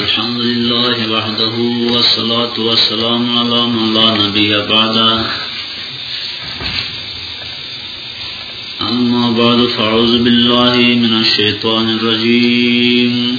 الحمد لله وحده والصلاة والسلام على من لا نبي بعده أما بعد فأعوذ بالله من الشيطان الرجيم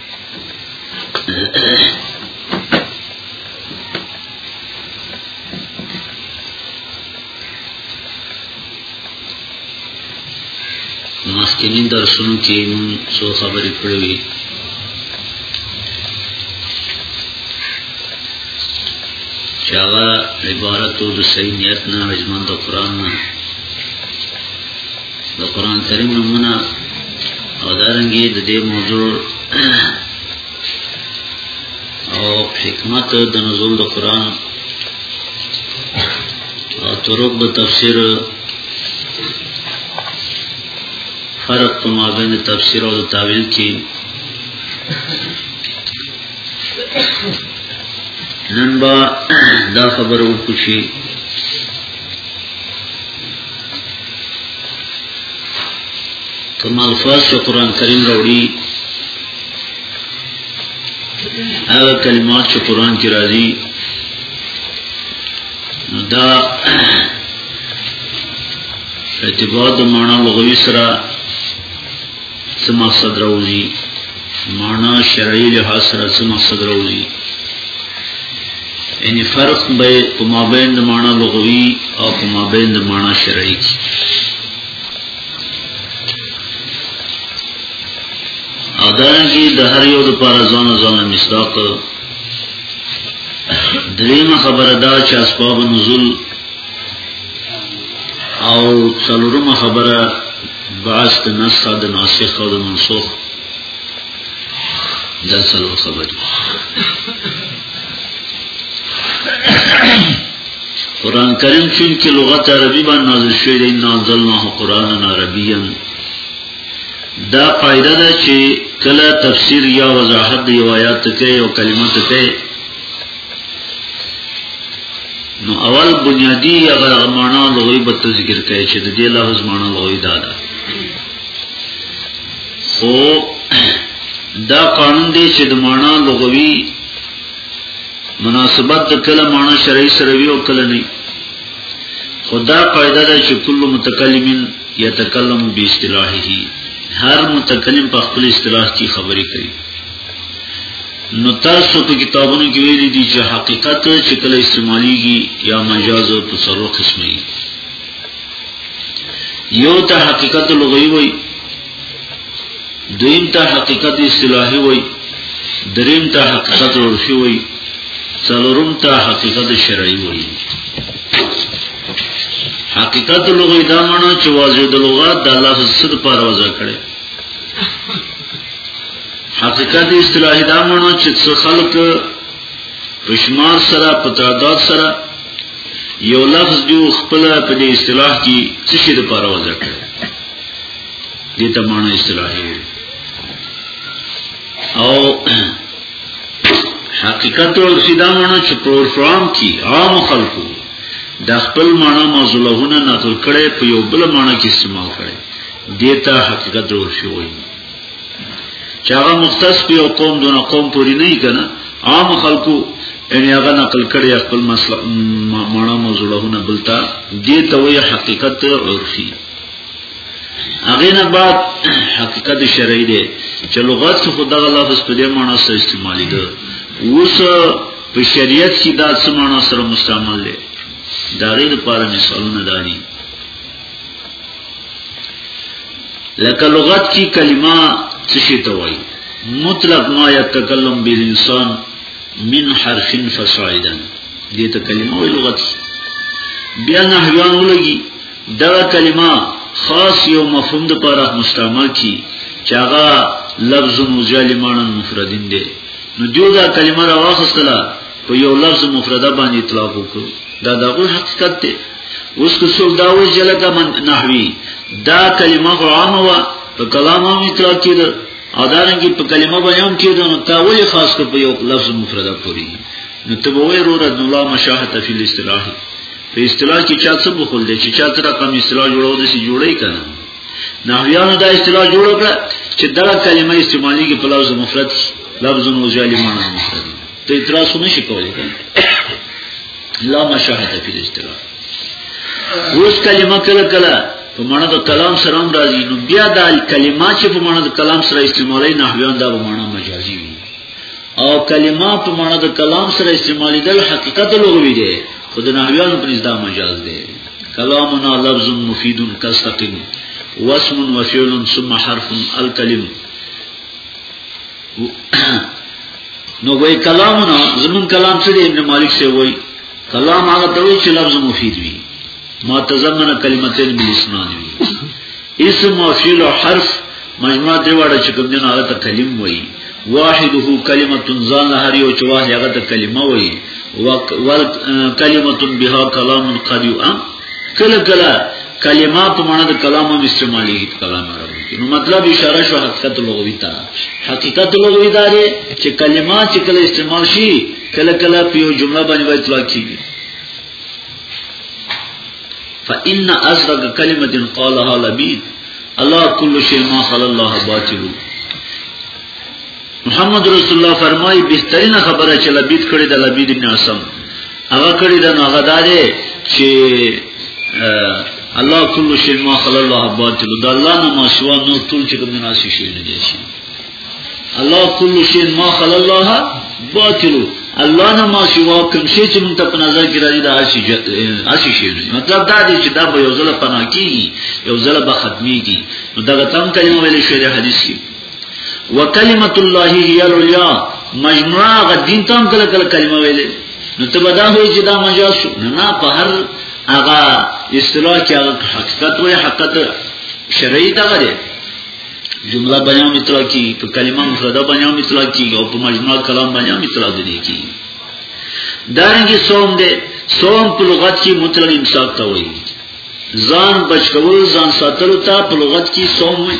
مخکینی درسونو کې موږ څو خبرې کړې وې چې هغه عبارت د صحیح نیت نه اجمن د قران نه د قران کریم نمونه او دارنګي د دې موضوع او حکمت د نزول د قران او طرق د تفسیر فرق په مابین تفسیر او تعویل کې نن با دا خبرو کوشي کوم الفاظ چې قران کریم راوړي هغه کلمات چې قران کې راځي دا اعتبار د معنا لغوي سره څه مقصد راوځي معنا شرعي لحاظ سره څه مقصد راوځي یعنی فرق به په مابین د معنا لغوي او په مابین د معنا شرعي کې او دارنګه د هر یو لپاره ځان ځان مصداق دریمه خبره دا چې اسباب نزول او څلورمه خبره بعض د نسخه د ناسخ او د منسوخ دا څلور خبرې قران کریم چون کې لغت عربي باندې نازل شوی دی ان انزلناه قرانا عربيا دا قاعده ده چې کله تفسیر یا وضاحت دی آیات کې او کلمات کې نو اول بنیادی هغه معنا لغوی به ذکر کوي چې د دې لفظ معنا لغوی دا ده خو دا قانون دی چې د معنا لغوی مناسبت د کله معنا شرعي سره وی او کله نه خدا قاعده ده چې کله متکلمین یتکلم به اصطلاحه هر متکلم په خپل اصطلاح کې خبرې کوي نو تاسو په کتابونو کې ویلي دي چې حقیقت چې کله استعماليږي یا مجاز او تصرف قسمي یو ته حقیقت لغوي وي دویم ته حقیقت اصطلاحي وي دریم ته حقیقت عرفي وي څلورم ته حقیقت شرعي وي حقیقت لغوي دا معنی چې واجب د لغات د الله سره پر وځه کړي حقیقت اصطلاحي دا مونږ چې څو خلک پښمار سره په تعداد سره یو لفظ جو خپل په دې اصطلاح کې څه شي د پاره وځه کړ دې ته مونږ اصطلاحي او حقیقت او خدا مونږ چې پروګرام کې عام خلکو د خپل معنی موضوعونه نقل کړي په یو بل معنی کې استعمال کړي دیتا حقیقت ورشي وایي چې هغه مختص په یو قوم دون قوم پوری نه کنا عام خلکو ان هغه نقل کړي خپل مسله معنا موضوعونه بلتا دې ته وی حقیقت عرفي هغه نه بعد حقیقت شرعي دی چې لغت کې خدای الله فس په دې معنا سره استعمالي ده اوس په شریعت کې دا څه معنا سره مستعمل دی دا غیر لپاره مثالونه دادي لکه لغت کی کلمه چشی توائی مطلق ما یتکلم بی انسان من حرف فسائدا دیتا کلمه وی لغت بیا نحویان ولگی دغه کلمه خاص یو مفهوم د پاره مستعمل کی چاغه لفظ مجالمان مفردین دی نو دیو دا کلمه راوخصله په یو لفظ مفرده باندې اطلاق وکړو دا دغه حقیقت دی اوس که څوک دا وایي چې لکه من نحوی دا کلمه خو عامه وه په کلام هم اطلاق کېده او دارنګې په کلمه به هم کېده نو تا ولې خاص کړ په یو لفظ مفرده پورې نو ته به وایې وروره نو لا مشاهت فی الاصطلاح په اصطلاح کې چا څه بخول دی چې چا ته رقم اصطلاح جوړو د سي جوړی کنه نحویانو دا اصطلاح جوړ کړ چې دا کلمه استعمالي کې په لفظ مفرد لفظ نو ځالي معنی مفرد ته اعتراض نه شي کولای لا مشاهد فی الاستغاثه اوس کلمه کله کله په معنا د کلام سره هم راځي نو بیا د کلمه چې په معنا د کلام سره استعمالي نحویان دا په معنا مجازي وي او کلمه په معنا د کلام سره استعمالي د حقیقت لغوي دی خو د نحویان په نزد مجاز دی کلامنا لفظ مفید کاستقیم واسم وفعل ثم حرف الکلم نو وای کلامونه زمون کلام څه دی ابن مالک سی وای کلام هغه ته وای چې لفظ مفید وي ما تزمن کلمتین بالاسنان وي اسم او فعل او حرف مجموع دی وړه چې کوم دی هغه ته کلم وای واحده کلمه ځان هر یو چې واه هغه ته کلمه وای وکلمه بها کلام قد یؤم کله کله کلمه په معنا د کلام هم استعمالېږي په کلام عربي کې نو مطلب اشاره شو حقیقت لغوي ته حقیقت لغوي دا دی چې کلمه چې کله استعمال شي کله کله په یو جمله باندې وایي اطلاق کیږي فإن أصدق كلمة قالها لبيد الله كل شيء ما خلى الله باطل محمد رسول الله فرمایي بهترینه خبره چې لبید کړی د لبید ابن عاصم هغه کړی د هغه داري چې الله کل شی ما خلق الله باطل د الله نه ما سوا نور ټول چې کوم نه شي شي نه دي شي الله کل شی ما خلق الله باطل الله نه ما سوا کوم شی چې مونږ ته په نظر کې راځي دا شي اسی شي مطلب دا دی چې دا به یو ځل پناکی یو ځل به ختميږي نو دا تم کلمه ویل شوی د حدیث کې وکلمت الله هی العلیا مجموعه غ دین تام کله کله کلمه ویلې نو ته بدا وی چې دا مجاز شو نه په هر هغه اصطلاح کې هغه حقیقت وی حقیقت شرعي دا غره جمله بیان اطلاق کی په کلمه مفرده بیان اطلاق کی او په مجموعه کلام بیان اطلاق دی کی دارنګي صوم دې صوم په لغت کې مطلق امساک ته وایي ځان بچ کول ځان ساتلو ته په لغت کې صوم وایي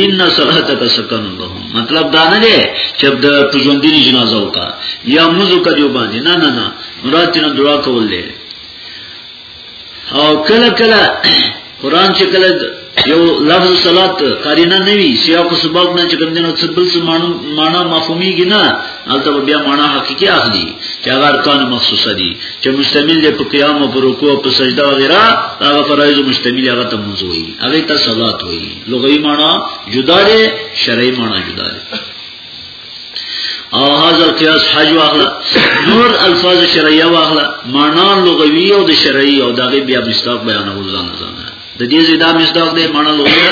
ان صلاتک سکن لهم مطلب دا نه دی چې د پژوندنی جنازه وکا یا موزو کډیو باندې نه نه نه مراد نه دعا کول دی او کله کله قران چې کله یو لفظ صلات قرینه نه وی سیاق او سبب نه چې کوم دینو څه بل څه معنا مفهومیږي نه البته بیا معنا حقيقي اخلي چې هغه ارکان مخصوصه دي چې مشتمل دي په قیام او په رکوع او په سجده وغیرہ هغه فرایض مشتمل هغه ته منځوي هغه ته صلات وایي لغوی مانا جدا دی شرعی مانا جدا دی او هاذا القياس حج واخلا نور الفاظ شرعیه واخلا معنا لغوی او د شرعی او دغه بیا مستاق بیانول ځان ځان د دې زیاده مستاق دی معنا لغوی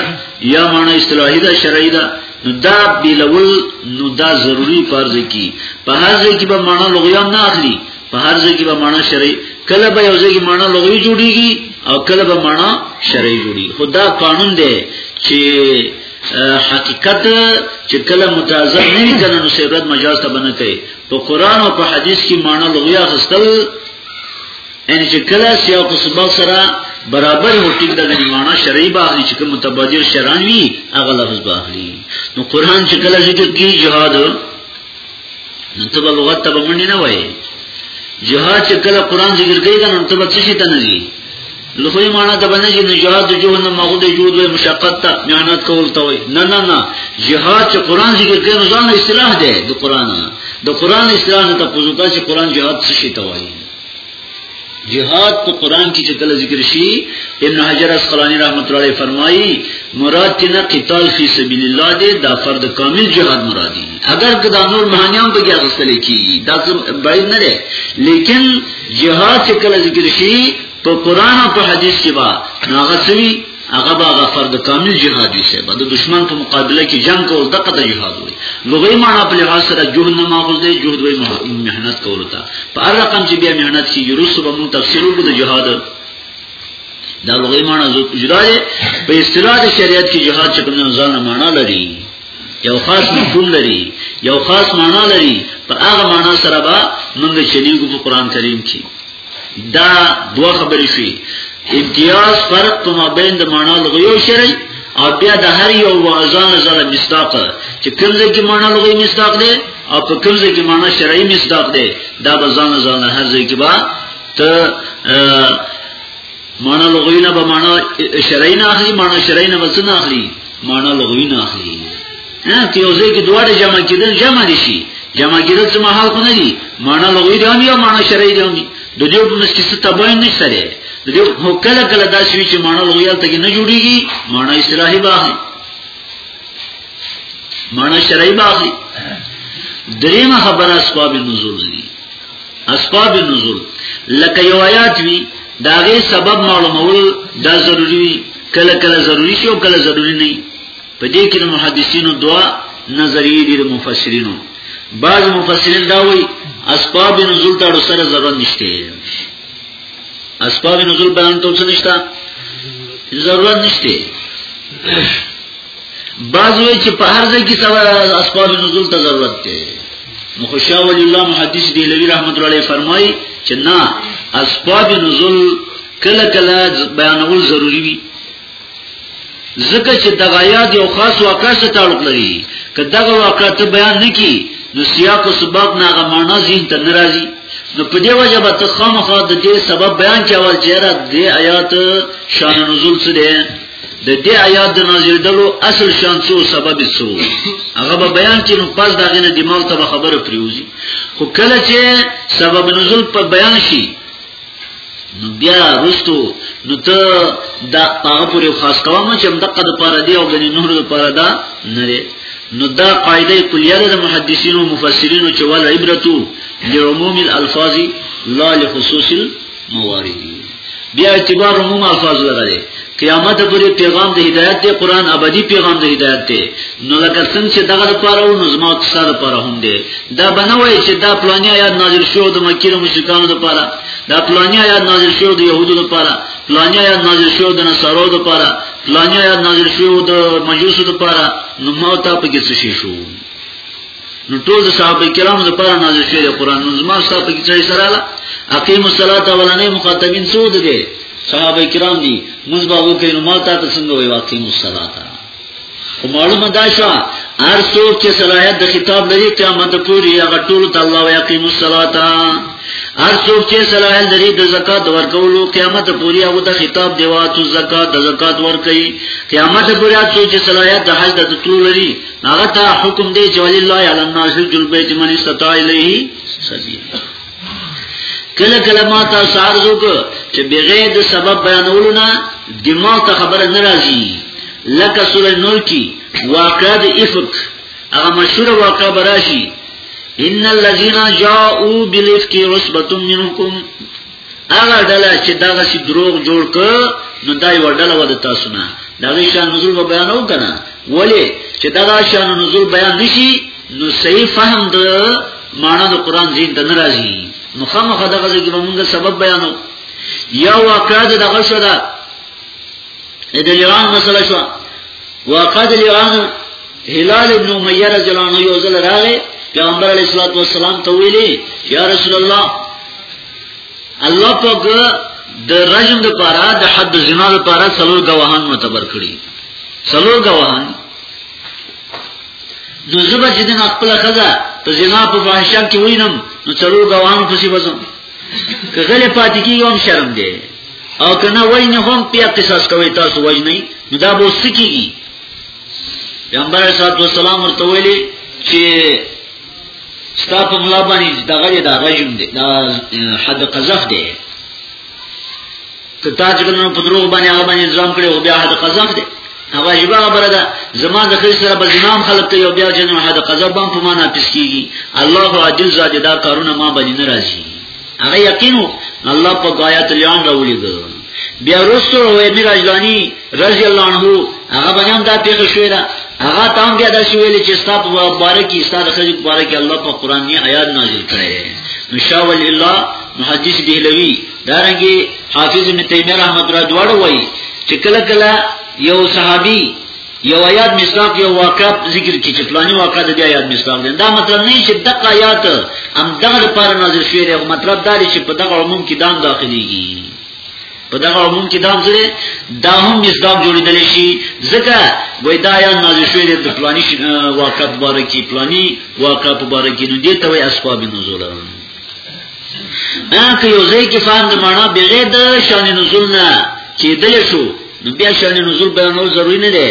یا معنا اصطلاحی دا شرعی دا نو دا بیلول نو دا ضروری فرض کی په هر ځای کې به معنا لغوی هم نه اخلي په هر ځای کې به معنا شرعي کله به یو ځای کې معنا لغوي جوړيږي او کله به معنا شرعي جوړيږي خدا قانون دی چې حقیقت چې کله متعذر نه وي کنه نو سیرت مجاز ته بنه کوي په قران او په حدیث کې معنا لغوي اخستل ان چې کله سیاق سبق سره برابر هو ټیک د معنا شرعي باغلی چې کوم متبادر شرعي هغه لفظ باغلی نو قران چې کله ذکر کوي جهاد نو ته به لغت ته باندې نه وای جهاد چې کله قران ذکر کوي کنه ته به څه شي تنلی لوی معنا ته باندې چې نجات د جهاد نه مغود جهود وي مشقت ته مهانت کول ته وي نه نه نه جهاد چې قران ذکر کوي نو ځان اصطلاح ده د قران د قران اصطلاح ته پوزوکا چې قران جهاد څه شي ته وایي جهاد په قران کې چې کله ذکر شي ابن حجر اسقلانی رحمت الله علیه فرمایي مراد تینا قتال فی سبیل الله دې دا فرد کامل جهاد مرادي اگر که دا نور مهانیان به کې اغستل کی دا بعید نه ده لیکن جهاد چې کله ذکر شي په قران او په حدیث کې با ناغسوی هغه به هغه فرد کامل جهاد وي صاحب د دشمن په مقابله کې جنگ کول دغه د جهاد وي لغوي معنا په لحاظ سره جهد نه ماخذ دی جهد وي مهنت کول تا په هر رقم چې بیا مهنت کې یورس به مون تفسیر وکړو د جهاد دا لغوي معنا جدا دی په اصطلاح د شریعت کې جهاد چې کوم ځان معنا لري یو خاص مفهوم لري یو خاص معنا لري په هغه معنا سره به موږ چلیږو په قران کریم کې دا دوه خبرې شي امتیاز فرق په مابین د معنا لغوي او شرعي او بیا د هر یو وازان زره مصداق چې کوم ځای کې معنا لغوي مصداق دی او په کوم ځای کې معنا شرعي مصداق دی دا به ځان ځان هر ځای کې با ته مانا لغوی نه به مانا شرعی نه اخلي مانا شرعی نه بس نه اخلي مانا لغوی نه اخلي نه په یو ځای کې دواړه جمع کېدل جمع دي شي جمع کېدل څه مهال خو نه دي مانا لغوی دی او مانا شرعی دی د دې په مسکې څه تباین نشته دی د دې هو کله کله دا شوی چې مانا لغوی ته نه جوړیږي مانا اصطلاحي به اخلي مانا شرعی به اخلي دریمه خبره اسباب نزول دي اسباب نزول لکه یو آیات وی داغه سبب معلومول دا ضروری کله کله ضروری شي او کله ضروری نه په دې کې د محدثینو دوا نظریې دي د مفسرینو بعض مفسرین دا وایي اسباب نزول ته سره ضرورت نشته اسباب نزول بیان ته څه نشته ضرورت نشته بعضوی چې په هر ځای کې سبا اسباب نزول ته ضرورت دی نو خوشا ولی الله محدث دی لوی رحمت الله علیه فرمایي چې نه اسباب نزول کله کله بیانول ضروری وي ځکه چې د غیاد یو خاص واقع سره تعلق لري که دغه واقع ته بیان نکي نو سیاق او سباق ناغه معنا ذهن ته ناراضي نو په دې وجه به ته خامخا د دې سبب بیان کول چې را دې آیات شان نزول څه دی د دې آیات د نازلېدلو اصل شان څو سبب څو هغه به بیان کړي نو پس داغه نه دماغ ته خبره پریوزي خو کله چې سبب نزول په بیان شي نو بیا رستو نو ته دا هغه پورې خاص کوم چې دغه د پاره دی او غني نور د پاره دا نه لري نو دا قاعده کلیه ده د محدثینو او مفسرینو چې ول عبرتو لعموم الالفاظ لا لخصوص موارد بیا اعتبار عموم الفاظ لره دی قیامت پورې پیغام د هدایت دی قران ابدی پیغام د هدایت دی نو لکه څنګه چې دغه لپاره او نظم اقتصاد لپاره هم دی دا بنوي چې دا پلاني آیات نازل شو د مکی د مشرکانو لپاره دا پلاني آیات نازل شو د يهودو لپاره پلاني آیات نازل شو د نصارو لپاره پلاني آیات نازل شو د مجوسو لپاره نو موتا په کې څه شي شو نو ټول د صحابه کرامو لپاره نازل شوی قران نو زما سره په کې سره لا اقیم الصلاه اولنې مخاطبین سود دي صحابه کرام دي موږ به وکړو نو ماته ته څنګه وي اقیم الصلاه خو معلومه دا شو هر څوک چې صلاحیت د خطاب لري قیامت پورې هغه ټول ته الله یقیم الصلاه هر څوک چې صلاحیت لري د زکات ورکولو قیامت پورې هغه د خطاب دی واتو زکات د زکات ورکړي قیامت پورې هر څوک چې صلاحیت د حج د تلو لري هغه ته حکم دی چې ولی الله علی الناس جل بیت من استطاع الیه سبیل کله کله ما ته سار زوګ چې بغیر د سبب بیانولو نه دماغ ته خبره ناراضي لکه سورې نور کې واقعه د افق هغه مشهور واقعه براشي ان الذين جاءوا بالافك عصبه منكم هغه ډله چې دغه سي دروغ جوړ ک نو دای وډله ود تاسو نه دغه شان نزول به بیان وکنه ولی چې دغه شان نزول بیان نشي نو صحیح فهم د معنا د قران زین ته ناراضي نو خامخ دغه ځکه موږ سبب بیانو یا واقعا دغه شو دا د ایران مسله شو واقعا د ایران هلال ابن امیہ رضی الله عنه یو ځل راغی پیغمبر علیه الصلاۃ والسلام ته ویلي یا رسول الله الله پاک د رجم د پاره د حد زنا د پاره څلور گواهان معتبر کړی څلور گواهان نو زبر چې دین خپل خزا په زنا په فحشا کې وینم نو څلور گواهان پسې وځم که غلې پاتې کیږي هم شرم دی او کنه وای نه هم پیا قصاص کوي تاسو وای نه نو دا به سکیږي پیغمبر صلی الله علیه وسلم ورته ویلي چې ستا په ملا باندې دغه دا رجم دی دا حد قذف دی ته تاج ګنو په دروغ باندې هغه باندې ځام کړي او بیا حد قذف دی هغه جبا خبره ده زما د خیر سره بزنام خلق کوي او بیا جنو حد قذف باندې په معنا پس کیږي الله عادل زاد دا کارونه ما باندې ناراضي هغه یقینو الله په غایت لیان راولېږي بیا رسول او امیر اجلانی رضی الله عنه هغه باندې هم دا پیښه شوې ده هغه تام بیا دا شوې چې ستا په مبارکي ستا د خځې مبارکي الله په قران نه آیات نازل کړي نو شاول الله محدث دهلوی دارنګي حافظ ابن تیمیه رحمت الله دواړو وایي چې کله کله یو صحابي یو آیات مصداق یو واقع ذکر کی چې فلانی واقع د آیات مصداق دی دا مطلب نه چې دغه آیات هم دغه لپاره نازل شوی دی مطلب دا دی چې په دغه عموم کې دام داخليږي په دغه عموم کې دا ځره دا هم مصداق جوړیدل شي ځکه وای دا یا نازل شوی د پلاني واقع باره کې پلاني واقع په باره کې نو دې ته وای اسباب نزول اته یو ځای کې فهم د معنا بغیر د شان نزول نه کېدل شو نو بیا شان نزول بیانول ضروری نه دی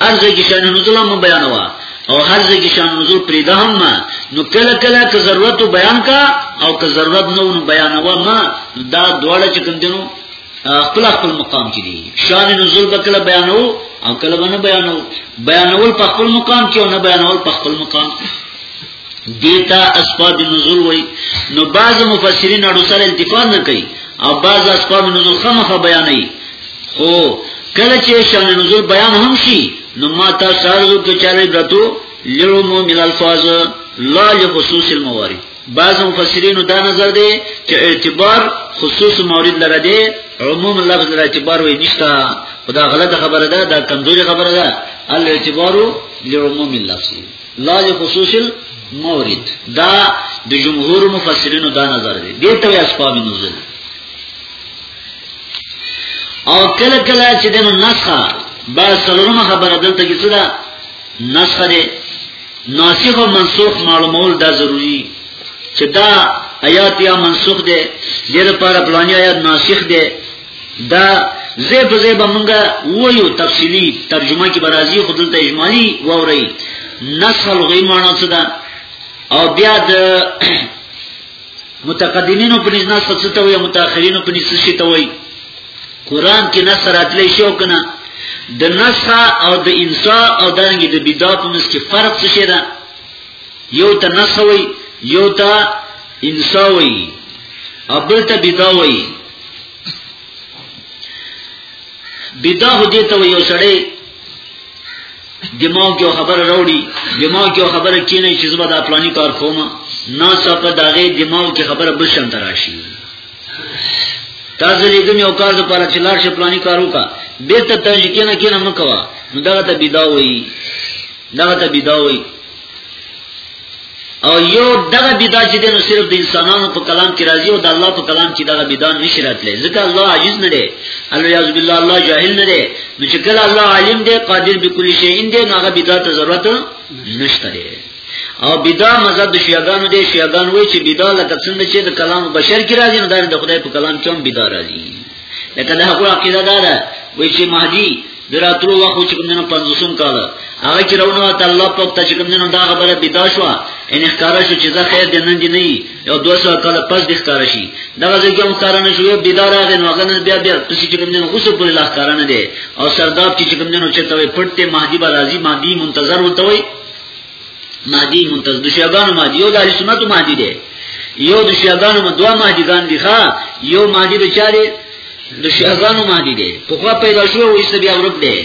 ارزه کې شان نزول هم بیانوا او هرزه کې شان نزول پریده هم ما نو کله کله که ضرورت بیان کا او که ضرورت نو نو بیانوا ما دا دواړه چې کوم دینو خپل خپل مقام کې دي شان نزول به کله بیانو او کله به نه بیانو بیانول په خپل مقام کې او نه بیانول په خپل مقام کې دیتا اسباب نزول وای نو بعض مفسرین اړو سره التفات نه کوي او بعض اسباب نزول خامخ بیانوي خو کله چې شان نزول بیان هم شي نو ما تا سارو کې چارې برتو لرمو مل الفاظ لا لخصوص الموارد بعض مفسرین دا نظر دی چې اعتبار خصوص مورد لره دی عموم لفظ لره اعتبار وي نشتا خدا غلطه خبره ده دا کمزوري خبره ده الاعتبار لعموم اللفظ لا لخصوص المورد دا د جمهور مفسرین دا نظر دی دې ته اسباب نزول او کله کله چې دنو نسخه با سلورمه خبره دلته کې څه ده نسخه ده ناسخ او منسوخ معلومول دا ضروری چې دا آیات یا منسوخ ده دې لپاره پلاني آیات ناسخ ده دا زه په زه به مونږه وایو تفصیلی ترجمه کې برازي خود ته اجمالی ووري نسخ لغوي معنی څه ده او بیا د متقدمینو په نسبت څه څه ته وي متأخرینو په نسبت څه ته وي قران کې نصر اتلې شو کنه د نصا او د انصا او دانګي د بيدا په منځ کې فرق څه شي دا یو ته نصوي یو ته انصا وي او بل ته بيدا وي بيدا هدي ته یو سړی دماغ یو خبره راوړي دماغ یو خبره کینې چې زما د پلاني کار کوم نه صفه داغه دماغ کې خبره بشم تراشي تاسو دې کوم یو کار د پاره چې لار شي پلاني کار وکا به ته تل کینې کینې مکوا نو دا ته بيدا وایي دا ته بيدا وایي او یو دغه بدا چې دنو صرف د انسانانو په کلام کې راځي او د الله په کلام کې دغه بدا نشي راتلی ځکه الله عاجز نه دی الله یعذ بالله الله جاهل نه دی نو چې کله الله عالم دی قادر بكل شی ان دی هغه بدا ته ضرورت نشته دی او بدا مذهب د شیعاګانو دی شیعاګان وایي چې بدا لکه څنګه چې د کلام بشر کې راځي نو د خدای په کلام کې هم بدا راځي لکه دا هغه عقیده ده وایي چې مهدی دراتلو وخت چې کوم نه پنځوسم کال هغه کې راونه ته الله په ته چې کوم نه دا خبره بيدا شو ان ښکار شو چې زه خیر دې نن دې نه یو 200 کال پس دې ښکار شي دا ځکه هم ښکار نه شو بيدا راغی نو هغه بیا بیا تاسو چې کوم نه غوسه پر الله ښکار نه دي او سرداب چې کوم نه چې ته پټه مهدی به راځي مهدی منتظر وته وي مهدی منتظر د شیعاګانو مهدی یو د اهل سنتو مهدی دی یو د شیعاګانو مدوا مهدی ګان دی ښا یو مهدی د چاره د شیعاګانو مهدی دی په خوا پیدا شو او ایسته بیا ورک دی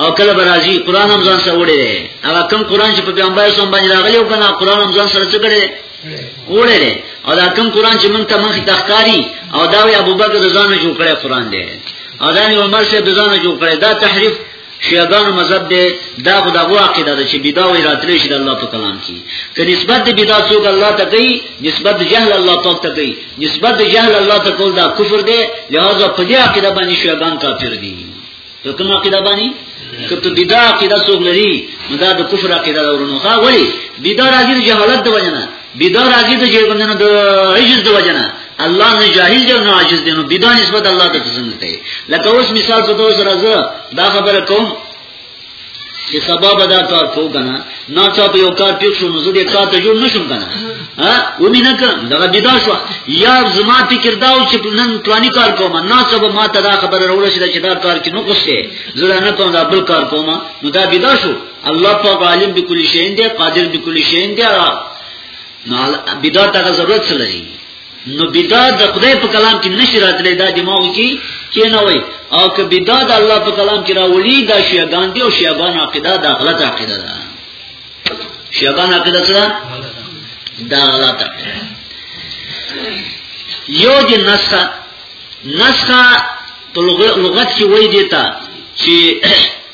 او کله برازي قران هم ځان سره وړي دی هغه کم قران چې په پیغمبر سم باندې راغلی او کنه قران هم ځان سره څه کړي وړي دی او دا کم قران چې مونږ ته مخ تخکاری او دا وی ابوبکر د ځانه جوړ کړی قران دی او دا نه عمر شه د ځانه جوړ کړی دا تحریف شیعاګانو مذهب دی دا خو دغه عقیده ده چې بدعا وی راتلې شي د الله په کلام کې که نسبت د بدعا څوک الله ته کوي نسبت د جهل الله پاک ته کوي نسبت د جهل الله ته کول دا کفر دی لہذا په دې عقیده باندې شیعاګان کافر دي ته کوم عقیده باندې که ته بدعا عقیده څوک لري نو دا د کفر عقیده ده ورنه ښا ولی بدعا راځي جهالت د وجنه بدا راځي د جیبندنو د عجز د وجنه الله نه جاهل دی نه عاجز دی نو بدا نسبت الله ته څنګه دی لکه اوس مثال په تاسو راځه دا خبره کوم چې سبا به دا کار کو کنه نه چا په یو کار پیښ شو نو زه دې کار ته جوړ نشم کنه ها و مینه ک دغه بدا شو یا زما فکر دا و چې نن پلاني کار کوم نه څه به ما ته دا خبره راوړل شي چې دا کار کې نو کوسته زه نه کوم دا بل کار کوم نو دا بدا شو الله پاک عالم بكل شيء دی قادر بكل شيء دی نو بدعت ته ضرورت څه لري نو بدعت د خدای په کلام کې نشي راتللی دا دماغ کې کې نه وای او که بدعت الله په کلام کې راولي دا شیعاګان دي او شیعاګان عقیده دا غلط عقیده ده شیعاګان عقیده څه ده دا غلط عقیده یو د نسخه نسخه په لغت کې وایي دیتا چې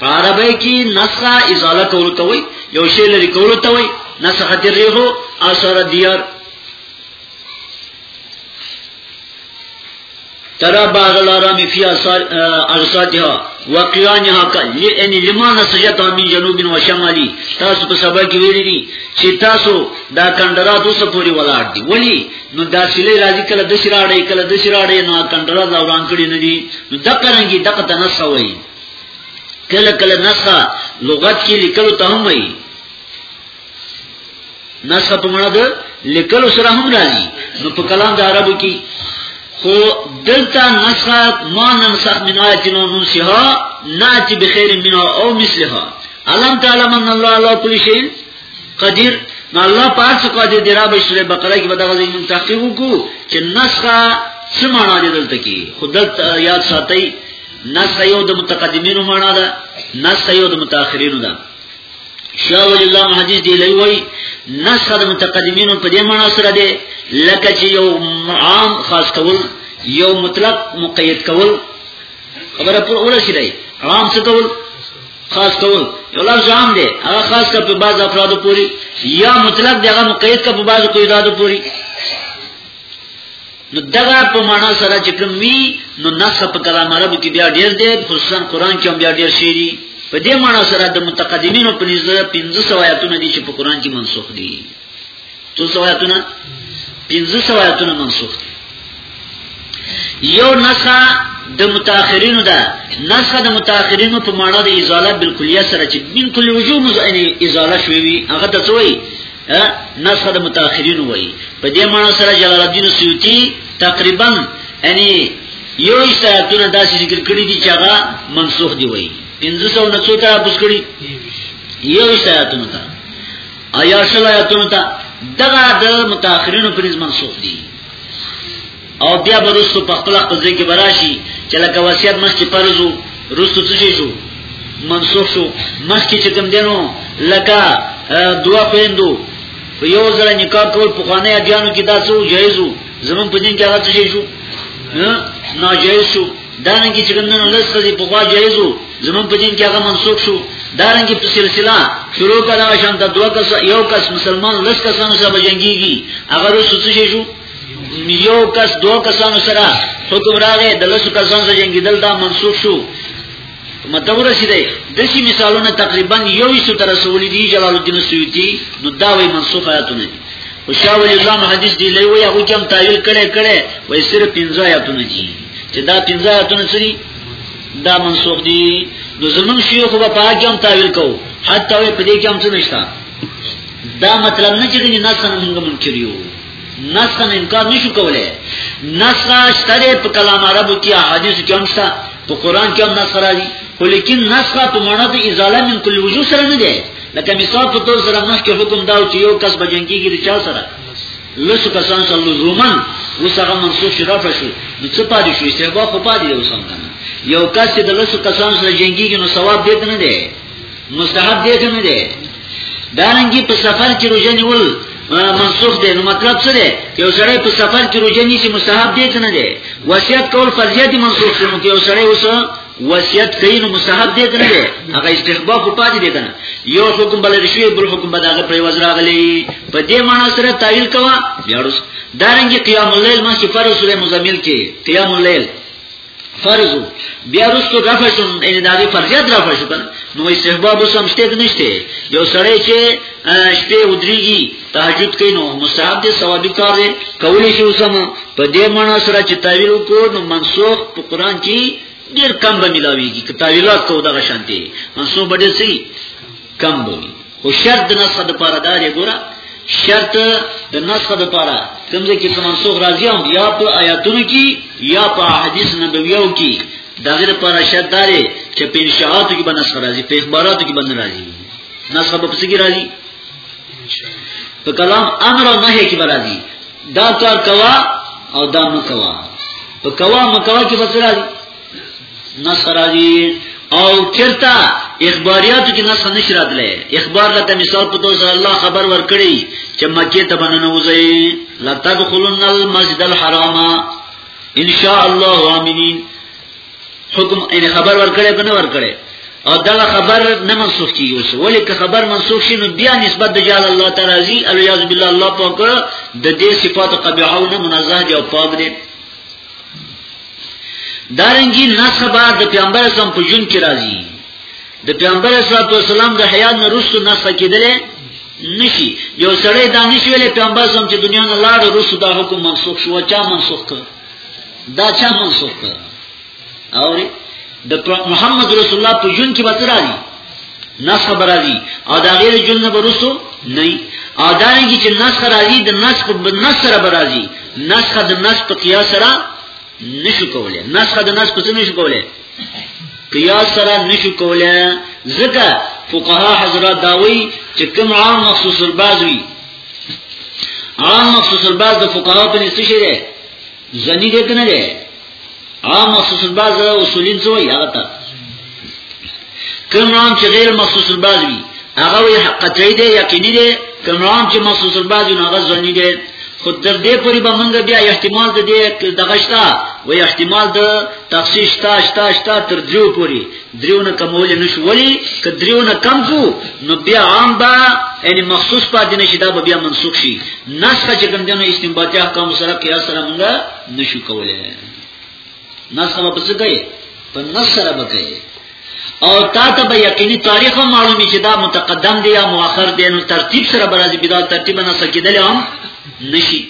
په عربی کې نسخه ازاله کول ته وای یو شی لري کول ته وای نسخه تریغو اثر دیار ترا باغ الارام فی ارساتها وقیانها کل یعنی لما نسجتا من جنوب و شمالی تاسو په سبا کې ویلي دي چې تاسو دا کندرا دوسه پوری ولاړ دي ولی نو دا سلی راځي کله د شراړې کله د شراړې نو کندرا دا وران کړی نه دي نو دقرنګي دقه تنسوي کله کله نسخه لغت کې لیکلو ته هم وي نسخه په معنی ده لیکلو سره هم راځي نو په کلام د عربو کې خو دلته نسخه ما ننسخ من آیت نو ننسها ناتی بخیر منها او مثلها علم تعالی من الله علا کل شیء قدیر نو الله پاک څخه دې درا بشره بقره کې بدغه زمون تحقیق وکړو چې نسخه څه معنا دې دلته کې خدای یاد ساتي نس یو د متقدمینو معنا ده نس یو د متأخرینو ده شاه ولی الله محدث دی لوی وای نس د متقدمینو په دې معنا سره ده لکه چې یو عام خاص کول یو مطلق مقید کول خبره پر اول شي دی عام څه کول خاص کول یو لفظ عام دی هغه خاص کا په بعض افراد پوری یا مطلق دی هغه مقید کا په بعض قیدات پوری نو دغه په معنا سره چې کوم وی نو نص په کلام عربو کې بیا ډیر دی خصوصا قران کې هم بیا ډیر شی دی په دې معنا سره د متقدمینو په نسبت 1500 آیاتونه دي چې په قران کې منسوخ دي 300 آیاتونه 1500 آیاتونه منسوخ دي یو نسخه د متأخرینو ده نسخه د متأخرینو په معنا د ازاله بالکلیه سره چې بالکل وجوه مزعنی ازاله شوی هغه ته څوی نسخه د متأخرین وایي په دې معنی سره جلال الدین سیوطی تقریبا یعنی یو ایستاتونه داسې ذکر کړی دي چې هغه منسوخ دی وایي 1500 نه څوته بوس کړی یو ایستاتونه تا آیا شل آیاتونه تا دغه د متأخرین پر منسوخ دي او بیا برسو په خپل خپل ځای کې براشي چې لکه وصیت مخکې فرضو رسو څه شو منسوخ شو مخکې چې کوم دینو لکه دوا پیندو په یو ځل نکاح کول په خانه ادیانو کې تاسو جایزو زمون په دین کې هغه څه شو ناجایز شو دانګي چې کوم دینو لسه دې په خوا جایزو زمون په دین کې هغه منسوخ شو دارنګي په سلسله شروع کړه شان د دوه کس یو کس مسلمان لس کسانو سره بجنګيږي هغه رسو څه شو یو کس دو کسانو سره حکم راغې د لسو کسانو سره جنگیدل دا منسوخ شو مطلب رسیدای دسی مثالونه تقریبا یو څو تر رسول دی جلال الدین سیوطی نو دا وی منسوخ آیاتونه دي او شاه ولی الله محدث دی لوی وی هغه کوم تعویل کړي کړي وای صرف 15 آیاتونه دي چې دا 15 آیاتونه سری دا منسوخ دي نو زمون شیوخ په پاکه هم تعویل کو حتی په دې کې هم څه نشته دا مطلب نه چې نه سن موږ منکر یو نص نه انکار نشو کولای نص شته په کلام عربو کې احادیث کې هم شته په قران کې هم نص راځي خو لیکن نص په معنی د ازاله من کل وجو سره نه دی لکه مثال په تور سره مخ کې حکم داو چې یو کس بجنګي کې د چا سره لس کسان سره لزومن وسغه منسوخ شرف شو نو څه پاتې شو چې با خو پاتې یو سم کنه یو کس چې د لس کسان سره جنګي کې نو ثواب دې نه دی مستحب دی که نه دی دارنګي په سفر کې روزه نیول منسوخ دی نو مطلب څه دی یو سړی په سفر کې روزه نیسي مستحب دی که نه دی وصیت کول فرضیه دی منسوخ شنو کې یو سړی اوس وصیت کوي نو مستحب دی که نه دی هغه استحباب خو پاتې دی که نه یو حکم بل رشوی بل حکم به د هغه پرې وز راغلی په دې معنی سره تعویل کوه بیا دارنګي قیام اللیل ما چې فرض سوره مزمل کې قیام اللیل فرض بیا رسو رفع شو ان دغه فرضیت رفع شو نو استحباب وسم شته د نشته یو سړی چې شپه ودریږي تهجد کوي نو مصاب دي ثواب کار دی کولی شي وسم په دې معنی سره چې تعویل کو نو منسوخ په قران کې ډیر کم به ملاويږي کتابیلات کو دغه شانتي منسوخ بډې سي کم بوي خو شرط د نسخه د پاره دا دی ګوره شرط د نسخه د پاره کومځه کې څه منسوخ راځي هم یا په آیاتونو کې یا په حدیث نبویو کې دا غیر پر شرط دا دی چې په انشاءاتو کې باندې نسخه راځي په اخباراتو کې باندې راځي نسخه په څه کې راځي په کلام امر او نهي کې راځي دا کار کوا او دا مکوا په کوا مکوا کې بس راځي نص راځي او چرتا اخباریاتو کې نص نشي راتلی اخبار لکه مثال په توګه الله خبر ورکړي چې مکه ته باندې نوځي لا تدخلن المسجد الحرام ان شاء الله امنين حکم ان خبر ورکړي کنه ورکړي او دا خبر نه منسوخ کیږي اوس ولې که خبر منسوخ شي نو بیا نسبت د جلال الله تعالی عزیز الیاذ بالله الله پاک د دې صفات قبیحه او منزه دی او پاک دی دارنګي نسبه د پیغمبر اسلام په جون کې راځي د پیغمبر اسلام د حیات نه رسو نسخه کېدلې نشي یو سړی دا نشي ویلې پیغمبر اسلام چې دنیا نه لاړ رسو دا حکم منسوخ شو چا منسوخ کړ دا چا منسوخ کړ اوري د محمد رسول الله په جون کې به تر راځي نسخ به راځي او دا غیر جون نه برسو نه او دا رنګي چې نسخ راځي د نسخ په نسخ سره به راځي نسخ د نسخ په قیاس سره نشو کولای نسخ د نسخ په څه نشو کولای قیاس سره نشو کولای ځکه فقها حضرات داوي چې کوم عام مخصوص الباز وي عام مخصوص الباز د فقها په نسبت شي ځنی دې کنه دې عام مخصوص الباز اصولین څه وایي هغه ته کوم نام چې غیر مخصوص الباز وي هغه وي قطعي دی یقیني دی کوم نام چې مخصوص الباز نه هغه ځنی دې خود تر دې پوری به مونږ بیا احتمال د دې دغشتا و احتمال د تخصیص تا شتا شتا تر دې پوری دریو نه کمول نشو ولی که دریو نه کم کو نو بیا عام با یعنی مخصوص پاتې نشي دا بیا منسوخ شي نسخه چې کوم دنو استنباطي احکام سره قیاس سره موږ نشو کولای نسخه په څه کوي په نسخه سره بکوي او تا ته به یقیني تاریخ هم معلومي چې دا متقدم دی یا مؤخر دی نو ترتیب سره برازي بیا ترتیب نه سکیدل هم نشي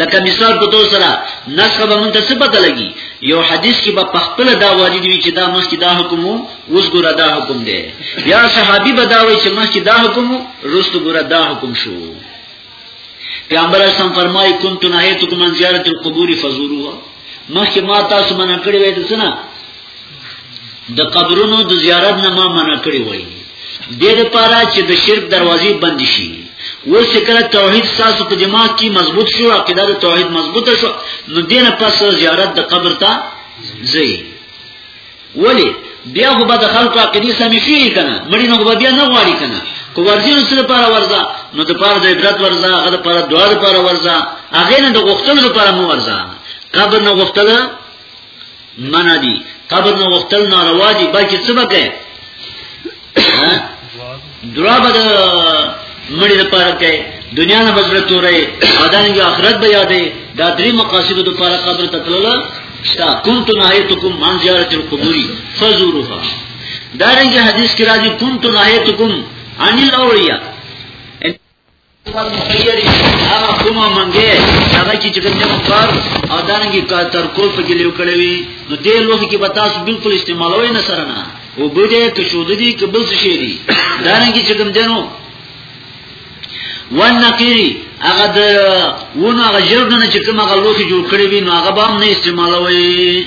لکه مثال په تور سره نسخه به مونږ ته څه پته لګي یو حدیث کې به پخپل دا واجب وي چې دا مخ کې دا حکم وو اوس ګره دا حکم دی یا صحابي به دا وي چې مخ کې دا حکم وو رست ګره دا حکم شو پیغمبر اسلام فرمایي كنت نهیتکم عن زیارت القبور فزوروها مخ کې ما تاسو منع کړی وای ته څه نه د قبرونو د زیارت نه ما منع کړی وای د دې لپاره چې د شرک دروازې بند شي اوس کله توحید ساسو په دماغ کې مضبوط شو عقیده د توحید مضبوطه شو نو دینه پس زیارت د قبر ته ځي ولی بیا خو به د خلکو عقیده سمې شي کنه مړی نو به بیا نه غواړي کنه کو ورځي نو سره پاره ورځه نو د پاره د عبرت ورځه هغه د پاره دعا د پاره ورځه هغه نه د غختلو د پاره مو ورځه قبر نه غختله منع دي قبر نه وختل ناروا دي بلکې څه وکړي درا به مړي لپاره کوي دنیا نه بزړه تورې بدن یو آخرت به یادې دا درې مقاصد د لپاره قبر ته تلل شتا كنت نهيتكم عن زيارة القبور فزوروها دارنګه حدیث کې راځي كنت نهيتكم عن الاولياء پر مخیری هغه کومه منګه هغه چې کوم نه پر او دانګي کا تر کول په کې لیو کړی وي نو دې لوخ کې به تاسو بالکل استعمالوي نه سره نه او بده کې شود دي کې بل څه شي دي دانګي چې کوم دنو ونقيري هغه د ونه هغه جرګنه چې کوم هغه لوخ جوړ کړی وي نو هغه به هم نه استعمالوي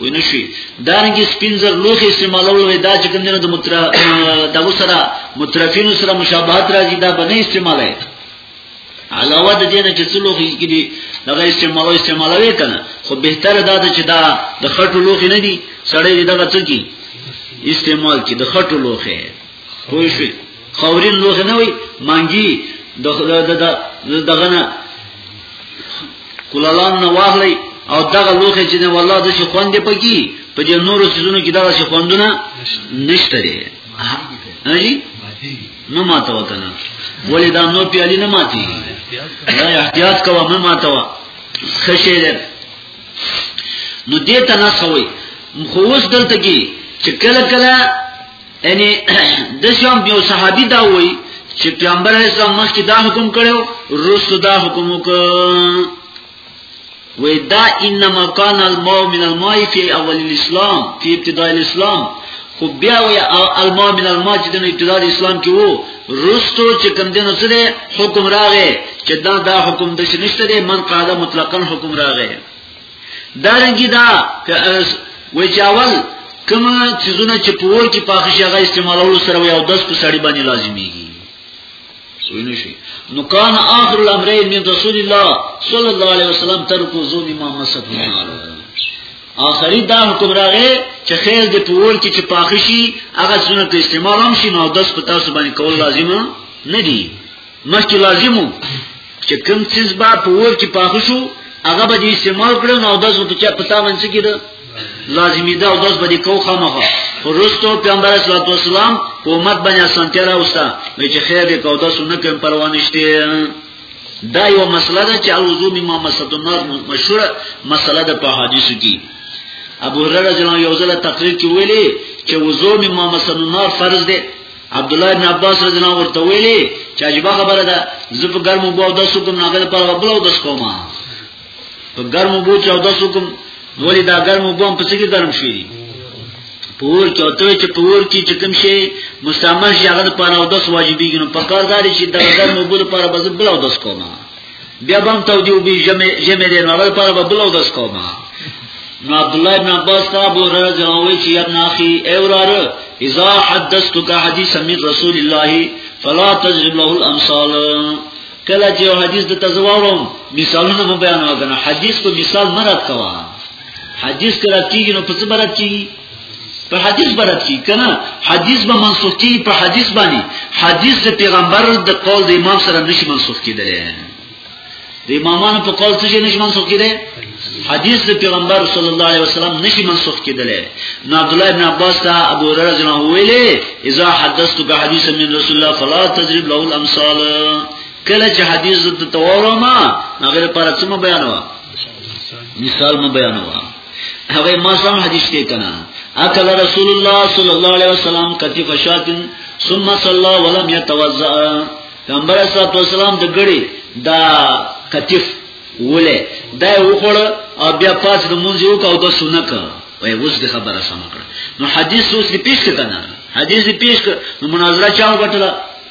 وینه شي دا رنګ سپینزر لوخي استعمالول وي دا چې کوم نه د متر دغه سره مترفین سره مشابهت راځي دا به نه استعمالای علاوه د دې نه چې څو لوخي کې دي دغه استعمالو استعمالوي کنه خو به تر دا چې دا د خټو لوخي نه دي سړی دغه څه کی استعمال کی د خټو لوخي پوه شئ خورین لوخه نه وي مانګي د دغه نه کولالان نه واخلي او دغه لوخه چې نه والله د شي خوند پکې په دې نورو سيزونو کې دغه شي خوندونه نشته لري هاجي نو ماته وکنه ولې دا نو پیالي نه ماتي دا احتیاط کوه مې ماته وا خشه ده نو دې ته نه سوي خو اوس دلته کې چې کله کله یعنی د شام یو صحابي دا وایي چې پیغمبر اسلام مخکې دا حکم کړو رسو دا حکم وکړ وی دا انما کان الماء من الماء فی اول الاسلام فی ابتداء الاسلام خو بیا وی الماء من الماء چې د ابتداء الاسلام کې وو رستو چې کوم دین سره حکم راغې چې دا دا حکم د شنشته دی من قاعده مطلقاً حکم راغې دارنګي دا وای چې اول کما چیزونه چې په ور کې پاخه شي هغه استعمالولو سره یو دس په سړی باندې لازميږي سوینه شي نو کان اخر الامرین من رسول الله صلی الله علیه وسلم ترکو زو ما مسف النار اخری دا حکم راغې چې خیر دې په ور کې چې پاخه شي هغه سنت استعمال هم شي نو دس په تاسو باندې کول لازمه نه دي مخکې لازمو چې کوم څیز با په ور کې پاخو شو هغه به دې استعمال کړو نو داس په چا پتا منځ کې ده لازمی ده او داس به دې کو خامخه ورستو پیغمبر صلی الله علیه وسلم حکومت باندې سنتیا راوستا نو چې خیر دې کو داس نه کوم پروا نشته دا یو مسله ده چې الوضو مما مسد الناس مشهوره مسله ده په حدیثو کې ابو هرره جنو یو ځله تقریر کې ویلي چې وضو مما مسد الناس فرض ده عبد الله بن عباس رضی الله عنه ورته ویلي چې عجبه خبره ده زه په ګرمو بو او داسو کوم ناګه پر وبل او داس کوم په ګرمو بو چې او داسو کوم ولې دا ګرمو بو په څه کې ګرم شي پور کې او ته چې پور کې چې کوم شي مستعمل شي هغه پر او داس واجبېږي نو په کار داري چې دا ګرمو بو پر بزبل او داس کوم بیا به هم تودی وبي ژمې دی نو هغه لپاره به بل اودس کوم نو عبد الله ابن عباس ته ابو هريره رضی الله عنه چې ابن اخي اي وراره اذا حدثتك حديثا من رسول الله فلا تجرب له الامثال کله چې یو حدیث د تزوارم مثالونه مو بیان وکړه حدیث کو مثال مراد کوا حدیث کرا کیږي نو په څه مراد کیږي په حدیث برات کی کنه حدیث به منسوخ کی په حدیث باندې حدیث د پیغمبر د قول د امام سره نشي منسوخ کیدل د امامانو په قول څه نشي منسوخ کیدل حدیث د پیغمبر صلی الله علیه وسلم نشي منسوخ کیدل نو عبد الله ابن عباس ته ابو هريره رضی الله ویلې اذا حدثتك حدیثا من رسول الله فلا تضرب له الامثال کله چې حدیث د تورما هغه لپاره څه بیانوا مثال مو بیانوا هغه ما سم حدیث کې کنا اکل رسول الله صلی الله علیه وسلم کتف شاتن ثم صلى ولم يتوضا پیغمبر صلی الله علیه وسلم د ګړي دا کتف ولې دا وخوړ او بیا پات د مونږ یو کو د سنک وای اوس د خبره سم کړ نو حدیث اوس پیش کنا حدیث پیش کړ نو مناظره چا وکړه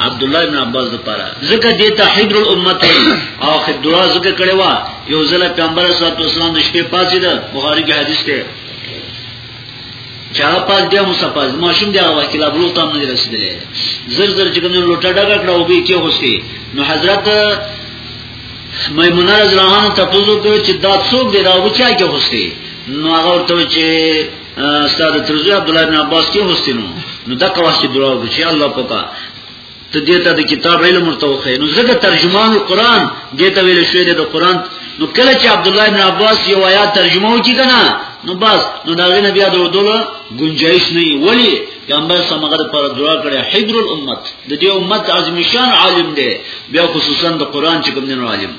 عبد الله ابن عباس لپاره زکه دې ته حبر الامه او خدوا زکه کړي وا یو ځل پیغمبر صلی الله علیه وسلم د شپې پاتې ده بخاری کې حدیث ته چا پاس دی مصطفی ماشوم دی هغه کله بلو تام نه رسیدلې زر زر چې کوم لوټه ډګه کړه او به کې هوسي نو حضرت میمونه رضی الله عنها تاسو ته چې دا څوک دی دا وچا کې هوسي نو هغه ورته چې استاد ترزی عبد الله بن عباس کې هوستینو نو دا کوه چې دعا وکړي چې الله پاکه ته دې ته د کتاب علم ورته وخې نو زګه ترجمان القرآن دې ته ویل شوې د قرآن نو کله چې عبد الله بن عباس یو آیات ترجمه وکړي کنه نو بس نو دا غنه بیا درودل گنجائش نه ولی پیغمبر سمغه پر دعا کړي حبر الامت د دې امت عظیم شان عالم دی بیا خصوصا د قرآن چې کوم نه عالم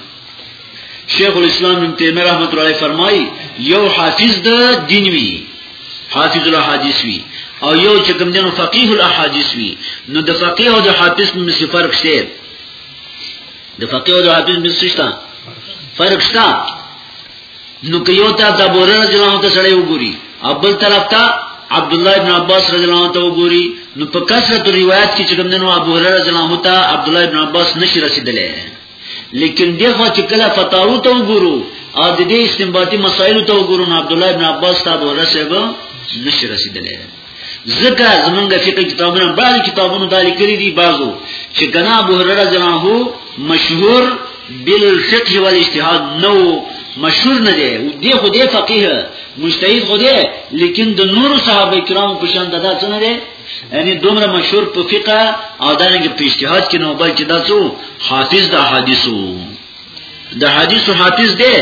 شیخ الاسلام ابن تیمیه رحمت الله علیه فرمایي یو حافظ د دین وی حافظ الاحادیث وی او یو چې کوم دینو فقيه الاحاديث وی نو د فقيه او د حافظ په منځ فرق شته د فقيه او د حافظ منځ شته فرق شته نو که یو ته د ابو هريره رضی الله عنه ته سره وګوري او بل طرف ته عبد الله ابن عباس رضی الله عنه ته وګوري نو په کثرت روایت کې چې کوم دینو ابو هريره رضی الله عنه ته عبد الله ابن عباس نشي رسیدلې لیکن دغه چې کله فتاو ته وګورو او د دې استنباطي مسایلو ته وګورو نو عبد الله ابن عباس ته ورسېب نشي رسیدلې ځکه زمونږ فقہ کتابونه بعض کتابونو دا لیکلي دي بعضو چې کنا ابو هرره جناه مشهور بالفقه والاجتهاد نو مشهور نه دی دی خو دی فقيه مجتهد خو دی لیکن د نور صحابه کرام په شان ددا څنګه دی یعنی دومره مشهور په فقہ او دانګه په اجتهاد کې نو بلکې دا څو حافظ د حدیثو د حدیثو حافظ دی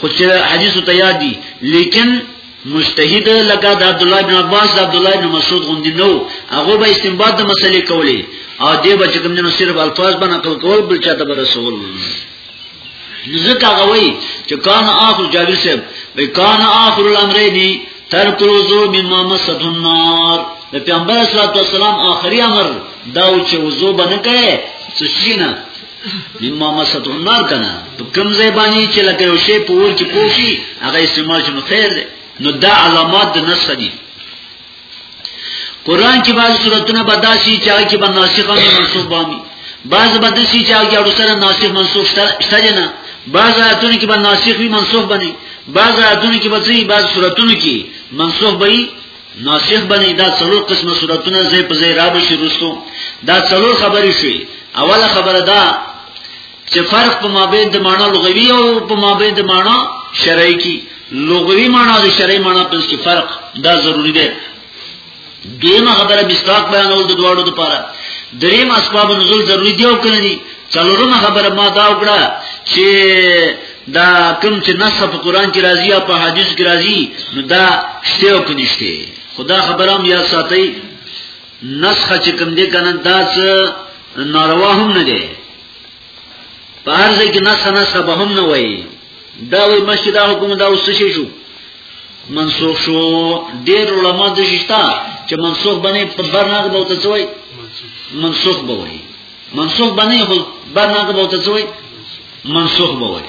خو چې حدیثو ته یاد دي لیکن مجتهد لکه د عبد الله بن عباس د عبد الله بن مسعود غوندي نو هغه به استنباط د مسلې کولې او دې به چې کوم نه صرف الفاظ باندې نقل کول بل چاته به رسول ځکه هغه وایي چې کان اخر جابر صاحب وی کان اخر الامرین تر پروزو مما مسد النار د پیغمبر صلی الله علیه وسلم آخري امر دا و چې وضو باندې کړي څه شي نه مما مسد النار کنه په کوم ځای باندې چې لکه یو شی په ور کې پوشي هغه استعمال شنو خیر دی نو دا علامات د نسخ دي قران کې بعض سوراتونه بداسي چې هغه کې به ناسخ او منسوخ بامي بعض بداسي چې هغه کې سره ناسخ منسوخ شته نه بعض آیاتونه کې به ناسخ وي منسوخ بني بعض آیاتونه کې به ځي بعض سوراتونه کې منسوخ بني ناسخ بني دا څلور قسمه سوراتونه زې په زې را بشي رسو دا څلور خبرې شي اوله خبره دا چې فرق په مابین د معنا لغوي او په مابین د معنا شرعي کې لغوي معنا او شرعي معنا په کې فرق دا ضروری دی دیمه خبره مستاق بیانول د دواړو لپاره دریم اسباب نزول ضروری دی او کنه دي څلورمه خبره ما دا وکړه چې دا کوم چې نص په قران کې راځي او په حدیث کې راځي نو دا شته او کني شته خدا خبرم یا ساتي نسخه چې کوم دې کنه دا څه ناروا هم نه دی پارز کې نسه نسه به هم نه وای دا وی مشي دا حکم دا اوس شي شو منسوخ شو ډېر علما د شتا چې منسوخ باندې په برنامه به وته څوي منسوخ به وای منسوخ باندې خو برنامه به وته څوي منسوخ به وای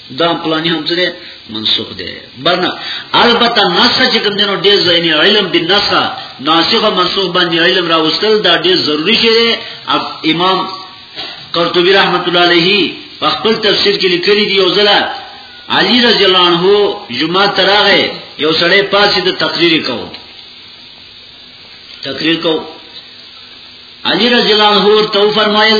دا پلانی هم څه دی منسوخ دی برنا البته نص چې کوم دینو ډیر زینی علم دی نص ناسخ او منسوخ باندې علم راوستل دا ډیر ضروری شی دی اب امام قرطبی رحمت الله علیه په خپل تفسیر کې لیکلی دی یو ځله علی رضی الله عنه جمعه تراغه یو سړی پاسې د تقریر کوو تقریر کوو علی رضی الله عنه ورته فرمایل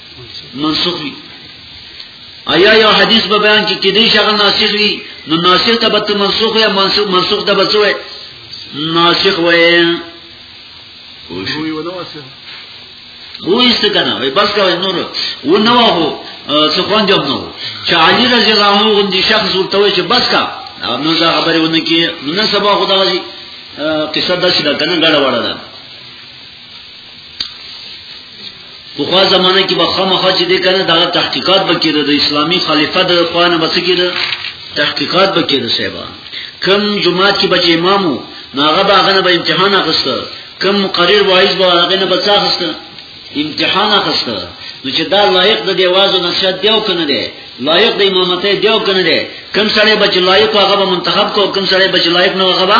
منسوخ وي ایا یو حدیث به بیان کې کې دې شغه ناسخ وي نو ناسخ ته به منسوخ یا منسوخ منسوخ ته به څه وي ناسخ وي وی ونه واسه خو ایست کنه وای بس کوي نور و نه وو څه خوان جواب نو چې علي رضی الله عنه غوندي شخص ورته وای چې بس کا نو دا خبره ونه کی نو سبا خدای قصه داسې ده کنه ګډه وړه ده په خوا زمانه کې به خامخا چې دې کنه دا تحقیقات بکیره د اسلامی خلیفہ د خوانه بسکیره تحقیقات بکیره صاحب کم جمعات کې بچ امامو ناغه باغه نه به امتحان اخسته کم مقرر وایز به هغه نه بچا اخسته امتحان اخسته نو چې دا لایق د دیوازو نشد دیو کنه دی لایق د امامته دیو کنه دی کم سړی بچ لایق هغه به منتخب کو کم سړی بچ لایق نه هغه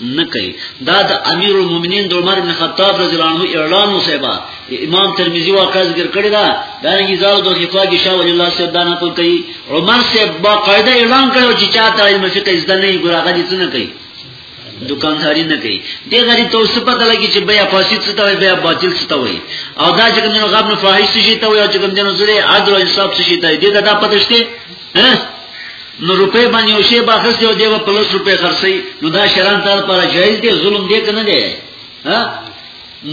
نه کوي دا د امیر المؤمنین د عمر بن خطاب رضی الله عنه اعلان وسیبا امام ترمذی واقع ذکر کړی دا دا نه زال د خفا کې شاه ولی الله صاحب دا نه کول کوي عمر صاحب با قاعده اعلان کړو چې چاته علم فقه زده نه ګراغه دي څه نه کوي دکانداری نه کوي د غری توسه پته لګی چې بیا فاسد څه ته وي بیا باطل څه ته وي او دا چې کومه غاب نه فاحش څه شي ته وي او چې کومه نظر عدل او انصاف څه شي ته دي دا پته شته نو روپې باندې یو شی باخص یو دیو په لس روپې خرڅي نو دا شران تر پر جایز دی ظلم دی کنه دی ها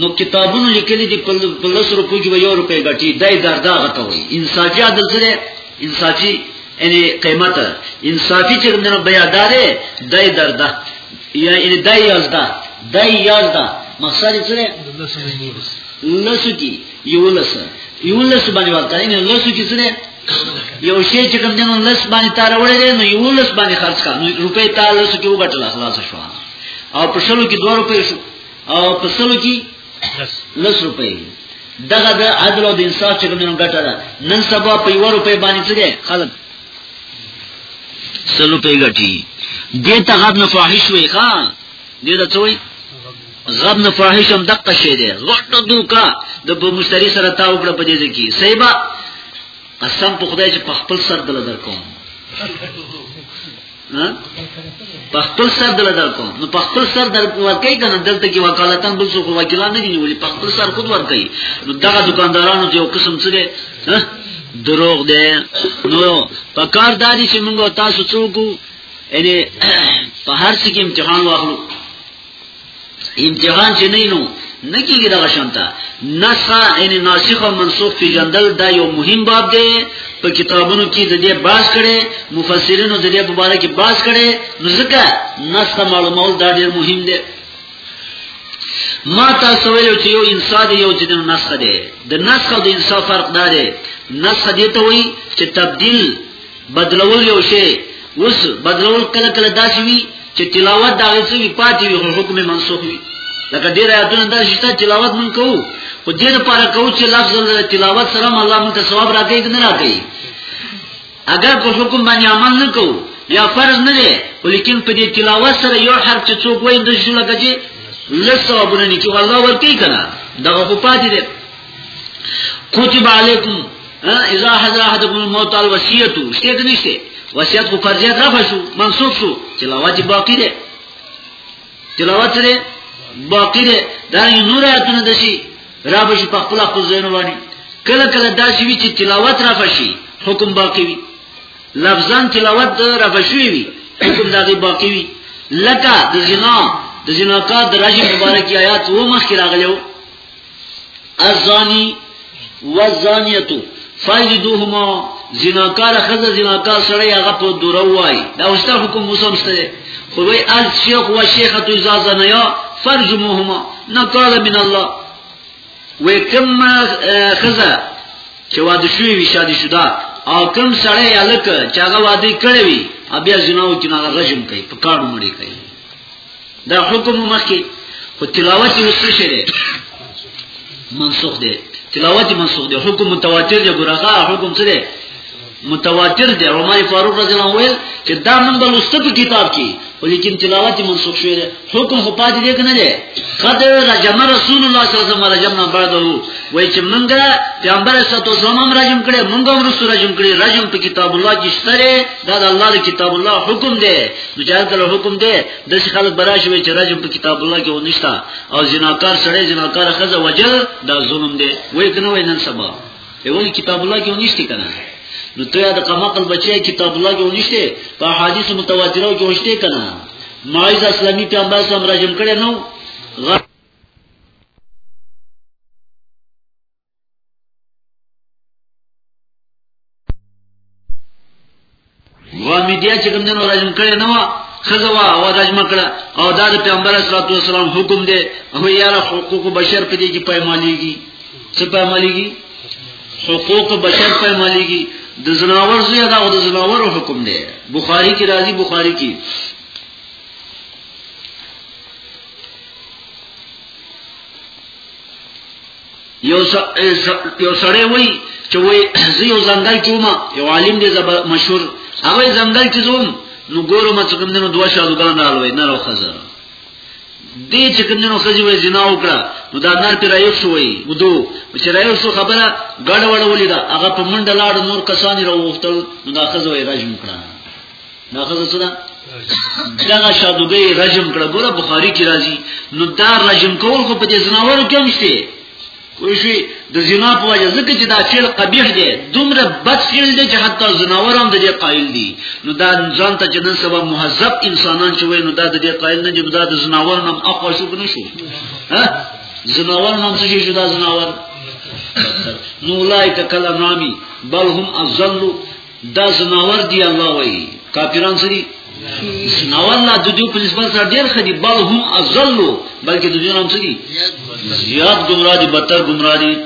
نو کتابونو لیکلي دي په لس روپې کې یو روپې ګټي دای دردا غته وي انصافي عدل سره انصافي یعنی قیمت انصافي چې موږ بیا دارې دای دردا یا یعنی دای یازدا دای یازدا مقصد یې سره لسو کی یو لس یو لس باندې ورته نه لسو کی سره یو شی چې کوم دینو لس باندې تار وړي نو یو لس باندې خرج کا نو روپې تار لس کې وګټل خلاص شو او په شلو کې 2 روپې شو او په شلو کې لس روپې دغه د عدل او د انصاف چې کوم دینو ګټه ده نن سبا په یو روپې باندې څه ده خلک سلو په ګټي دې ته غد نه فاحش وي ښا دې دا څوي غم نه فاحش هم دقه شی دی غټه دوکا د په مشتری سره تا وکړه په دې کې سیبا قسم په خدای چې په خپل سر دل درکوم په خپل سر دل درکوم نو په خپل سر در ورکې کنه دلته کې وکالتان بل څه وکیلان نه نیولې په خپل سر خود ورکې نو دغه دکاندارانو چې یو قسم څه دی دروغ دی نو په کار دادی چې موږ تاسو څوک یعنی په هر څه کې امتحان واخلو امتحان چې نه نو نکیږي دا شانتا نسخه ان ناسخ او منسوخ په جندل دا یو مهم باب دی په کتابونو کې د دې باس کړي مفسرینو د دې په اړه کې باس کړي نو ځکه نسخه معلومول دا ډیر مهم دی ما تاسو ویلو چې یو انسان یو چې د نسخه دی د نسخه او د انصاف فرق دا دی نسخه دې ته وایي چې تبديل بدلول یو شی اوس بدلول کله کله داسې وي چې تلاوت دا غوښتي وي پاتې وي خو حکم منسوخ وي لکه ډیر آیاتونه دا شته تلاوت مونږ کوو خو دې لپاره کوو چې لفظ تلاوت سره الله مونږ ته ثواب راکړي کنه راکړي اگر کو حکم باندې عمل نه کوو یا فرض نه دی ولیکن په دې تلاوت سره یو حرف چې څوک وایي د شنو لکه چې لسو ابونه نه چې الله ورکی کنه دغه په پاتې دی کتب علیکم اذا حضر احدکم الموت الوصیتو شته کني شته وصیت خو فرضیت رفع شو منسوخ شو تلاوت باقی ده تلاوت سره باقی ده دا نور آیتونه د شي را به شي په خپل خپل ځای باندې کله کله دا شي چې تلاوت را فشي حکم باقی وي لفظان تلاوت را فشي وي حکم دغه باقی وي لکه د زنا د زناکار د رجم مبارکي آیات و مخکې راغلو الزانی والزانیتو فاجدوهما زناکار خزه زناکار سره هغه په دروای دا اوستا حکم موسم سره خو وی از شیخ و شیخه تو اجازه نه یا فرجموهما نقال من الله و کم خزه چې واده شوی وی شادي شودا او کم سره الک چې هغه واده کړی وی بیا زناو کې نه رجم کوي په کارو مړی کوي دا حکم مخکې خو تلاوت یې وسو شه دی منسوخ دی تلاوت یې منسوخ دی حکم متواتر دی ګورغه حکم څه دی متواتر دی عمر فاروق رضی الله عنه چې دا من بل واستو کتاب کې ولیکن تلاوت یې منسوخ شوی دی حکم خو پاتې دی کنه دی قد رجم رسول الله صلی الله علیه وسلم رجمنا بعده وای چې منګه پیغمبر صلی الله علیه وسلم رجم کړي منګه رسول رجم کړي رجم په کتاب الله کې شته دا د الله د کتاب الله حکم دی نو چې هغه حکم دی د څه خلک براشي وي چې راجم په کتاب الله کې ونښتا او جناکار سړی جناکار خزه وجل دا ظلم دی وای کنه وای نن سبا په وایي کتاب الله کې ونښتي کنه نو ته دا قمقل بچي کتاب الله کې ونښتي په حدیث متواترو کې ونښتي کنه مایز اسلامي پیغمبر سم راجم کړي نو و میډیا چې کوم دنو راځم کړي نو خزوا او راځم کړه او دا د پیغمبر صلی الله علیه وسلم حکم دی او یاره حقوق بشر په دې کې پېمانېږي څه پېمانېږي حقوق بشر پېمانېږي د زناور زوی دا د زناور حکم دی بخاری کی راضی بخاری کی یو یو سړی وای چې وای زه یو ځنګل کوم یو عالم دی زب مشهور هغه ځنګل چې زوم نو ګورو ما څنګه نو دوه شادوګان راوي نه راو خزر دې چې کوم نو خزي وای زنا وکړه نو دا نار پر رايو شوې ودو چې رايو شو خبره ګډ وډ ولیدا هغه په منډه لاړ نور کسان راوختل نو دا خزه وای راځم کړه دا خزه څه ده دغه شادوګي رجم کړه ګوره بخاری کی راځي نو دا رجم کول خو په دې زناورو کې نشته کوئی شي د زنا په وجه ځکه چې دا فعل قبیح دی دومره بد فعل دی چې حتی زناور هم د دې قائل دي نو دا ځان ته چې نن سبا مهذب انسانان چې وای نو دا د دې قائل نه دي دا د زناور هم اقوا شو کنه شو ها زناور هم څه شي دا زناور نو لایک کلمامی بل هم ازلوا دا زناور دی الله وای کافران سری زناور لا د دې په نسبت سره ډیر خدي بل هم ازلو بلکې د دې نام سری زیاد گمراه دي بدتر گمراه دي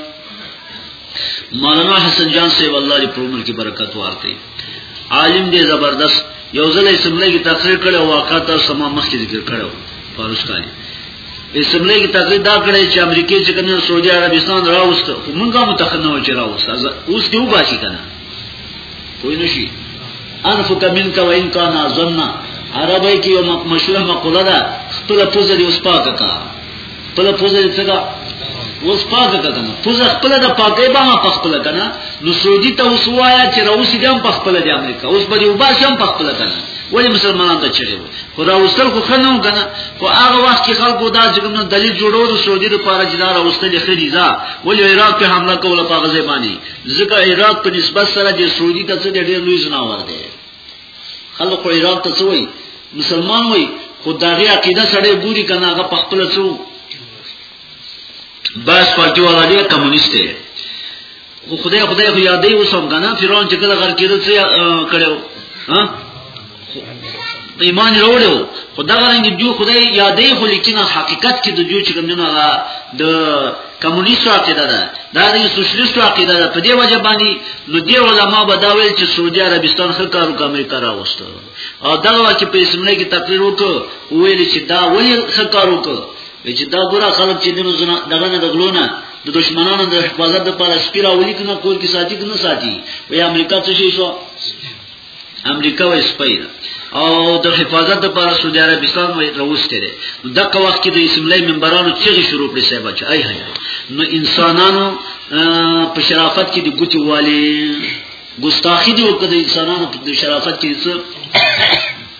مولانا حسن جان صاحب الله دې په عمر کې برکت ورکړي عالم دې زبردست یو ځل اسمبلی کې تقریر کړو واقعا تر سما مخ کې ذکر کړو فارسکان اسمبلی کې تقریر دا کړی چې امریکای چې کنه سعودي عربستان راوست خو مونږه متخنه و چې راوست اوس دیو باشي کنه کوئی نشي انفک منک و ان کان ظننا عربی کې یو مشهور مقوله ده خپل پوزه دی اوس پاکه کا خپل پوزه دی څنګه اوس پاکه کا کنه پوزه خپل د پاکه به ما خپل کنه نو سعودي ته اوس وایا چې راوسی دم په خپل د امریکا اوس به یو باسم په خپل کنه ولی مسلمانان ته چیرې وو خو راوستل خو خنو کنه خو هغه وخت کې خلکو دا چې کوم دلیل جوړو د سعودي لپاره جدار اوستل خریزه ولی عراق په حمله کوله په غزه باندې ځکه عراق په نسبت سره د سعودي ته څه ډېر لوی ځناور دی خلک خو عراق ته څه وایي مسلمان وایي خو دغه عقیده سره ګوري کنه هغه په خپل څو بس پارټي والا دی کمونیست دی خو خدای خدای خو یادې وسوم کنه فرعون چې کله غر کېدل څه کړو ها ایمان وروړو خدای غوړي جو خدای یادې خو لیکن حقیقت کې د جو چې کوم نه د کمونیستو عقیده ده دا د سوشلیستو عقیده ده په دې وجه باندې نو دې علما به دا ویل چې سعودي عربستان خل کارو کوم کار راوستو او دا چې په اسمنه کې تقریر وکړو ویل چې دا ویل خل کارو کو چې دا ګوره خلک چې دینو زنه دغه نه دغلونه د دشمنانو د حفاظت لپاره سپیرا ولیکنه کول کې ساتي کنه ساتي وای امریکا څه شي شو امریکا وې سپۍ ده او د حفاظت لپاره سعودي عربستان وې راوستي ده دغه وخت کې د اسمبلی ممبرانو چیغې شروع کړې صاحب چې آی هي نو انسانانو په شرافت کې د ګوتې والي ګستاخی دی او کده انسانانو په شرافت کې څه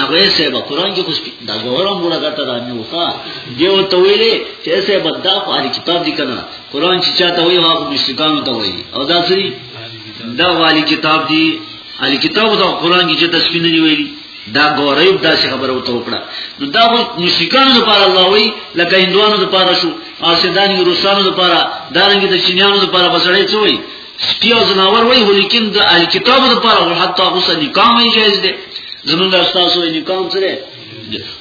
هغه سه به قران کې کوس دا ګورم مولا ګټه دا نیو ښا دیو ته ویلې چې سه به دا په اړ کتاب دی کنه قران چې چاته وی هغه مشرکان ته وی او دا سری دا والی کتاب دی الی کتاب دا قران کې چې تسبیح نه ویلي دا غوریب دا څه خبره وته وکړه نو دا خو مشرکانو لپاره الله وی لکه هندوانو لپاره شو او سیدانی روسانو لپاره دارنګ د چینیانو لپاره بسړې چوي سپی او زناور وای ولیکن د اهل کتاب لپاره او حتی اوس نکاح یې جایز دی زمونږ استادو یې نکاح سره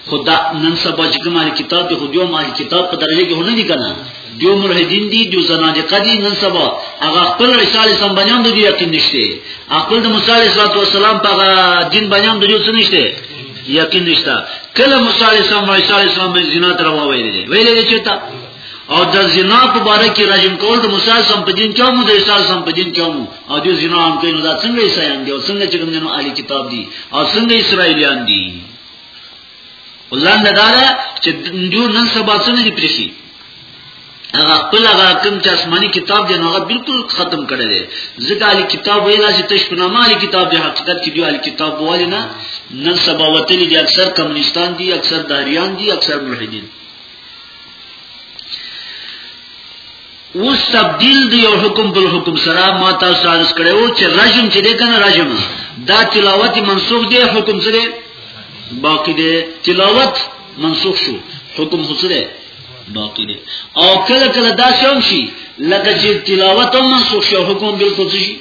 خدا نن سبا چې کوم اهل کتاب ته خو یو اهل کتاب په درجه کې هونه دي کنه دیو ملحدین دی دیو زنادقه دی نن سبا هغه خپل رساله سم بنیان دی یقین نشته خپل د موسی علیه السلام په دین بنیان دی څه نشته یقین نشته کله موسی علیه السلام عیسی علیه السلام زنا تر وایلی ویلی چې تا او د زنا په باره کې راجم کول د موسی سم په دین کې مو د عیسی سم په دین کې مو او د زنا هم کوي نو دا څنګه عیسایان دي او څنګه چې کوم نو اهلي کتاب دي او څنګه اسرایلیان دي ولان دا ده چې جو نن سبا څنګه دي پرشي هغه خپل هغه کوم چې آسماني کتاب دی هغه بالکل ختم کړی دی ځکه علي کتاب ویلا چې تش په نامه علي کتاب دی حقیقت کې دی علي کتاب وایي نه نن سبا وتلی دي اکثر کمونستان دي اکثر داریان دي اکثر ملحدین اوس تبدیل دی او حکم بل حکم سره ما تاسو سره کړو چې رجم چې دی کنه رجم دا تلاوت منسوخ دی حکم سره باقی دی تلاوت منسوخ شو حکم سره باقی دی او کله کله دا شوم شي لکه چې تلاوت هم منسوخ شو حکم بالکل شي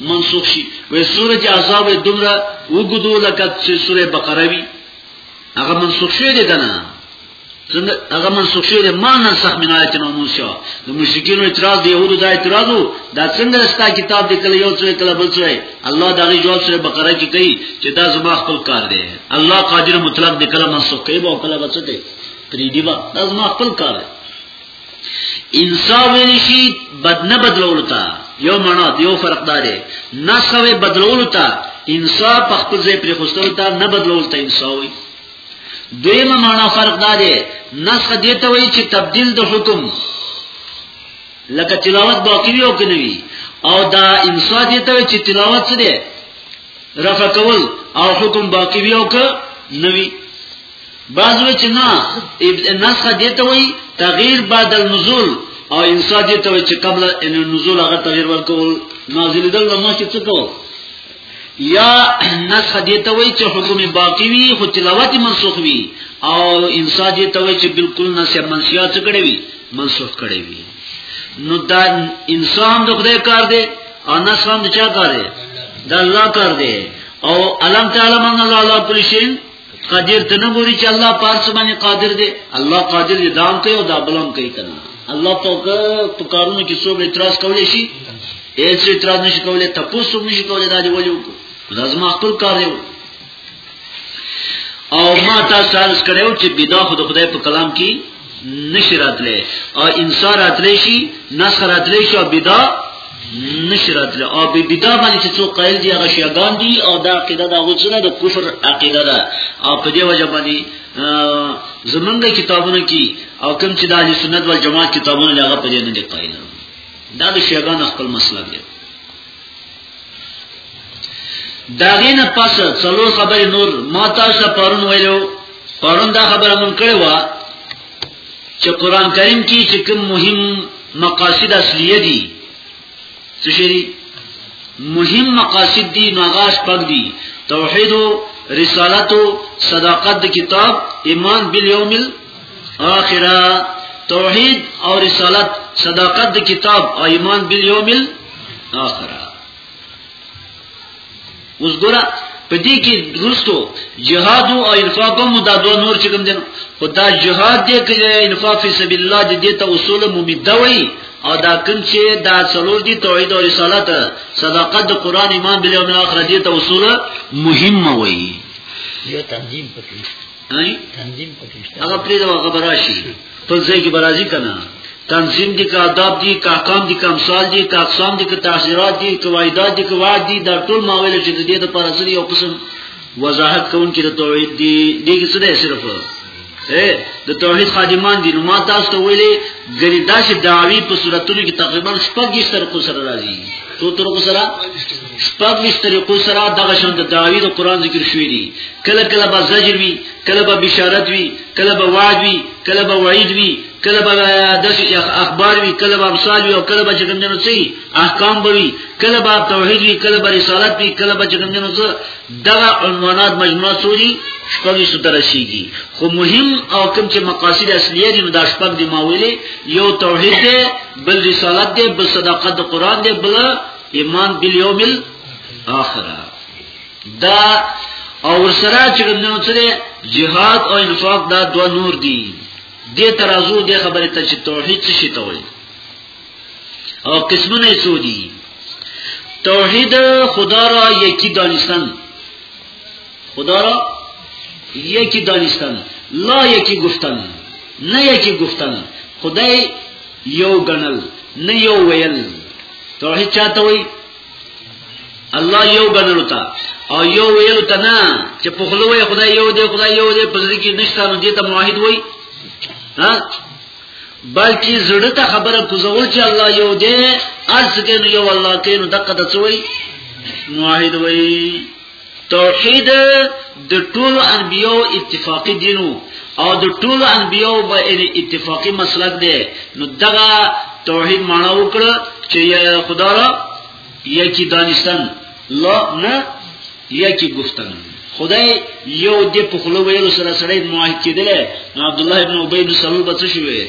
منسوخ شي وې سورج عذاب دومره وګدو لکه چې سوره بقره وي هغه منسوخ شوی دی کنه څنګه هغه منسوخ شوی ما نسخ من آیت نو موسی د مشرکین اعتراض دی یهودو دا اعتراض دا څنګه ستا کتاب دی کله یو څوی کله بل څوی الله دا غي جواب سره بقره کې کوي چې دا زما خپل کار دی الله قادر مطلق دی کله منسوخ کوي او کله بچ کوي پری دی با دا زما خپل کار دی انصاف نشي بد نه بدلول تا یو معنا دیو فرق داره نسوي بدلول تا انصاف خپل ځای پر خوستل تا نه بدلول تا انصاف دویمه معنا فرق دا دی نسخ دې ته وایي چې تبديل د حکم لکه تلاوت باقی وي او کنه وي او دا انصاف دې ته وایي چې تلاوت څه دی رفع کول او حکم باقی وي او که نوي بعض وی چې نه نسخ دې ته وایي تغییر بعد النزول او انصاف دې ته وایي چې قبل النزول هغه تغییر ورکول نازل دل نو مخکې څه کول یا نسخ دې ته وایي چې حکم باقی وي خو تلاوت منسوخ وي او انسا دې ته وایي چې بالکل نسخ منسیات کړي وي منسوخ کړي وي نو دا انسان د خدای کار دی او نسخ هم د چا کار دی د الله کار دی او علم تعالی من الله علی کل شیء قادر ته نه ګوري چې الله پارس باندې قادر دی الله قادر دی دام کوي او دا بلم کوي کنه الله په په کارونو کې څوک اعتراض کولی شي هیڅ اعتراض نشي کولی تاسو هم نشي کولی دا دی ولی وکړو دا زما خپل کار دی او ما تاسو سره کړو چې بدا خود خدای په کلام کې نشی راتلی او انسان راتلی شي نسخ راتلی شي او بدا نشی راتلی او بی بدا باندې چې څو قائل دي هغه شیعاګان دي او دا عقیده دا غوښنه د کفر عقیده ده او په دې وجه باندې زمونږ کتابونو کې او کوم چې د اهل سنت والجماعت کتابونو هغه په دې نه دي قائل دا د شیعاګان خپل مسلک دی داغین پس څلور خبرې نور ما تاسو پرون ویلو پرون دا خبره مونږ کړې و چې قران کریم کې چې کوم مهم مقاصد اصلیه دي څه شي مهم مقاصد دي ناغاش پک دي توحید رسالت صداقت کتاب ایمان بالیوم اخره توحید او رسالت صداقت د کتاب او ایمان بالیوم الاخره اوس ګوره په دې کې درستو جهاد او انفاق هم دا دوه نور چې کوم دي خدا جهاد دې کې انفاق فی سبیل الله دې ته اصول ممیده وي او دا کوم چې دا څلور دي توحید او رسالت صداقت د قران ایمان بالیوم الاخره دې ته اصول مهمه وي یو تنظیم پکې نه تنظیم پکشته هغه پرې دا خبره شي په ځای کې برازي کنه تنظیم دي که آداب دي که احکام دي که امثال دي که اقسام دي که تاثیرات دي که وایدات دي که وعد دي دا ټول ماویل چې د دې د پرسر یو قسم وضاحت کوون کې د توحید دي دغه څه ده صرف د توحید خادمان دي نو ما تاسو ته ویلي ګریدا چې داوی په صورتونو کې تقریبا شپږ سر کو سره راځي تو تر کو سره شپږ ویش طریقو سره دغه شان د دعوی د قران ذکر شوی دی کله کله به زجر وی کله به بشارت وی کله به وعد وی کله به وعید وی کله به د اخبار وی کله به امثال وی او کله به څنګه نو سي احکام به وی کله به توحید وی کله به رسالت وی کله به څنګه نو دغه عنوانات مجموعه سوري شپږ ویش ته رسیږي خو مهم او کوم چې مقاصد اصليه دي نو دا شپږ دی ماویلې یو توحید دی بل رسالت دی بل صداقت د قران دی بل ایمان بالیوم الاخر دا او ورسره چې نو سره جهاد او انفاق دا دوه نور دي د ترازو د خبره ته چې توحید څه شي ته وایي او قسمونه یې څو دي توحید خدا را یکی دانستن خدا را یکی دانستن لا یکی گفتن نه یکی گفتن خدای یو گنل نه یو ویل توحید چاته وای الله یو غنلو تا او یو ویلو تا نه چې په خلوه خدای یو دی خدای یو دی په ځکه نشته نو دې ته موحد وای ها بلکې زړه ته خبره کوزول چې الله یو دی ارزګنو یو الله کینو دغه د څوی موحد وای توحید د ټولو انبیو اتفاقی دینو او د ټولو انبیو به اتفاقی مسلک دی نو دغه توحید معنی وکړه چې خدا را یکی دانستان لا نه یکی گفتن خدای یو دې په خلو ویلو سره سره معاهد کېدل نو عبد الله ابن ابي بن سلول به څه شوی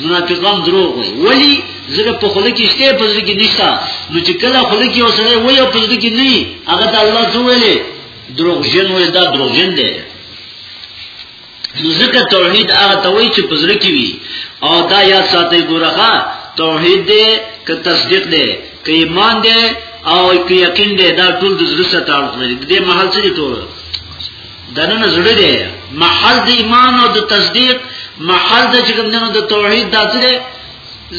منافقان دروغ وي ولی زړه په خله کې شته په زړه کې نشته نو چې کله خله کې اوسره وي او په زړه کې نه هغه ته الله څه ویلې دروغ جن وي دا دروغ جن دی ځکه توحید هغه ته وایي چې په زړه کې وي او دا یاد ساتي ګورخه توحید دی که تصدیق دی که ایمان دی او که یقین دی دا ټول د زړه سره تعلق لري د دې محل څه دی ټول دنه زړه دی محل د ایمان او د تصدیق محل د چې کوم دنه د توحید داسې دی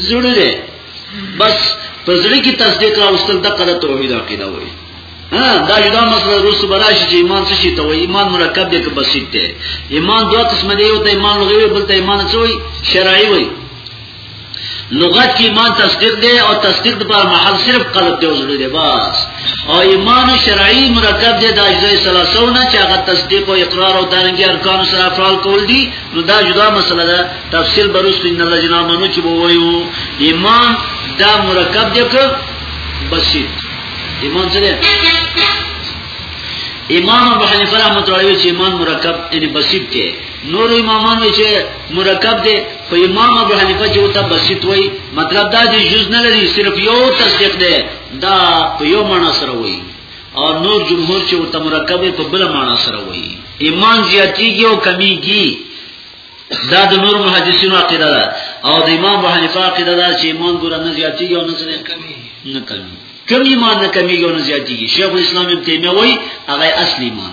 زړه دی بس پزړه کې تصدیق راوستل د قره توحید عقیده وایي ها دا یدا مسله روس براشي چې ایمان څه شي ته وایي ایمان مرکب دی که بسیط دی ایمان دوه قسم دی یو ته ایمان لغوي بل ته ایمان څه وایي شرعي وایي لغت کې ایمان تصدیق دی او تصدیق لپاره محل صرف قلب دی وزړه دی بس او ایمان شرعي مرکب دی د اجزاء ثلاثه نه چې هغه تصدیق او اقرار او دانګي ارکان سره افعال کول دي نو دا جدا مسله ده تفصیل بروس ان الله جنا منو چې وایو ایمان دا مرکب دی که بسيط ایمان څه دی امام ابو حنیفه رحمۃ اللہ علیہ چې ایمان مرکب یعنی بسيط دی نور امامان چې مرکب دی خو امام ابو حنیفه چې وته بسیط وای مطلب دا چې جز نه لري صرف یو تصدیق ده دا په یو معنا سره وای او نور جمهور چې وته مرکب په بل معنا سره وای ایمان زیاتیږي او کمیږي دا د نور محدثینو عقیده ده او د امام ابو حنیفه عقیده ده چې ایمان ګور نه زیاتیږي او نه سره کمی نه کمی کمی ایمان نه کمیږي او نه زیاتیږي شیخ اسلام ابن تیمیه وای هغه اصلي ایمان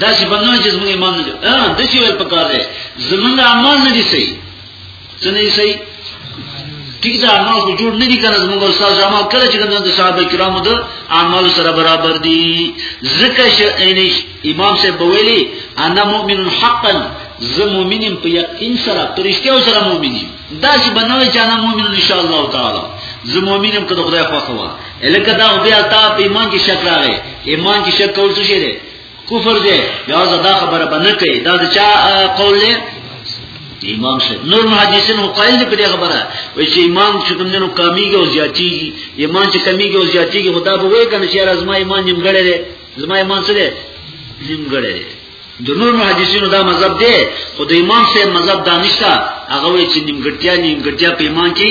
دا چې بنو چې زموږ ایمان نه دی ها د څه ویل پکار دی زموږ اعمال نه دي صحیح څنګه یې صحیح ټیک دا اعمال خو جوړ نه دي کنه زموږ استاد اعمال کله چې د صحابه کرامو د اعمال سره برابر دي ذکر یعنی امام صاحب ویلي انا مؤمن حقا زه مؤمنم په یقین سره پرشتیو سره مؤمنم دا چې بنو چې انا مؤمن ان شاء الله تعالی زه مؤمنم کله خدای خوښه وا الکه دا بیا تا په ایمان کې شک راغی ایمان کې شک کول څه شي کفر دی بیا دا خبره باندې کوي دا د چا قول دی امام شه نور محدثین هو قائل دي په دې خبره وای چې امام چې کوم دینو کمیږي او زیاتیږي ایمان چې کمیږي او زیاتیږي خدا به وای کنه چې ازما ایمان نیمګړی دی زما ایمان څه دی نیمګړی دی د نور محدثینو دا مذهب دی خو د امام صاحب مذهب دانشته هغه وای چې نیمګړتیا نیمګړتیا په ایمان کې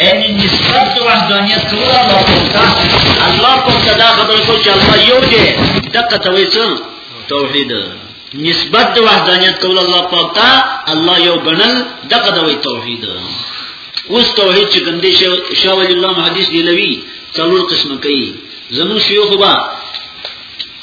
یعنی نسبت د وحدانیت کول الله تعالی الله په صدا خبر کو چې الله یو دی دغه تویسم توحید نسبت د وحدانیت کول الله پاک ته الله یو غنل دغه د توحید اوس توحید چې ګندې شاه ولی الله حدیث دی لوي څلور قسم کوي زمو شیوخ با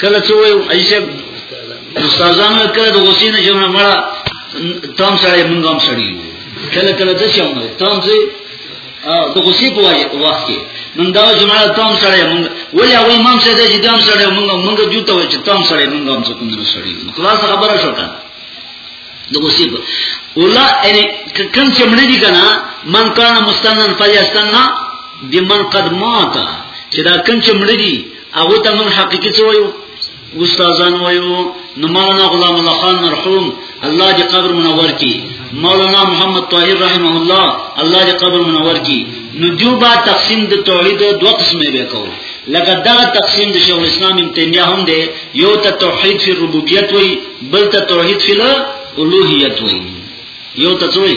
کله چې وایو ایسه استادانو کله د غوسې نه جوړه مړه تام سره مونږ هم سړی کله کله د څه عمر تام چې د غوسې په وخت کې مونږ دا جمعه تام سره مونږ ولې هغه امام سره د جدام سره مونږ مونږ جوته و چې تام سره مونږ هم څه کوم سړی خلاص خبره شو کنه د غوسې په ولا ان کوم چې مړ دي کنه من کان مستنن فلیستنا بمن قد مات چې دا کوم چې مړ دي هغه ته موږ حقيقي څه وایو استادان وایو نو مولانا غلام الله خان مرحوم الله دې قبر منور کړي مولانا محمد طاهر رحمه الله الله دې قبر منور کړي نو جو با تقسیم د توحید دوه قسمه به کو لکه دا تقسیم د شیخ الاسلام ابن تیمیه هم دی یو ته توحید فی ربوبیت وای بل ته توحید فی الوهیت وای یو ته څوی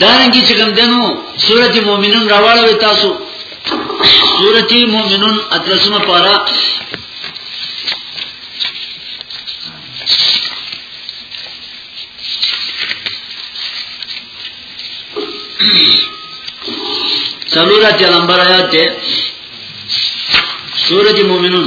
دارنګي چې کوم دنو سورته مؤمنون راوړل تاسو سورته مؤمنون اتلسمه پارا سلورا تیا نمبر آیات تے سورت مومنون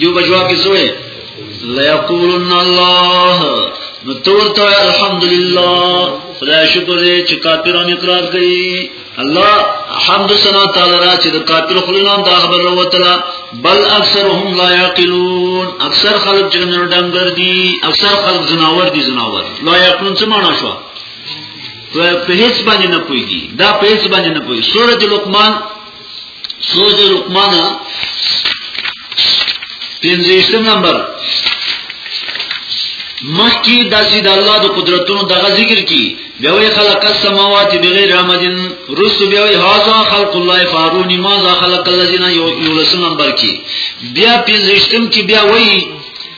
جو بجوا کې سوې لا یقولن الله نو تور ته الحمدلله خدای شکر دې چې کافرانو اقرار کوي الله حمد سنا تعالی را چې د کافر خلینان دا خبر وروتلا بل اکثرهم لا یعقلون اکثر خلک جنر ډنګر دي اکثر خلک زناور دي زناور لا یعقلون څه معنا شو په هیڅ باندې نه پويږي دا په هیڅ باندې نه پويږي سورۃ لقمان سورة لقمان پنځیشتم نمبر مخکی داسی د دا الله د قدرتونو دغه ذکر کی بیا وی خلق السماوات بغیر عمدن رس بیا وی هاذا خلق الله فارونی ما ذا خلق الذين یولسم نمبر کی بیا پنځشتم کی بیا وی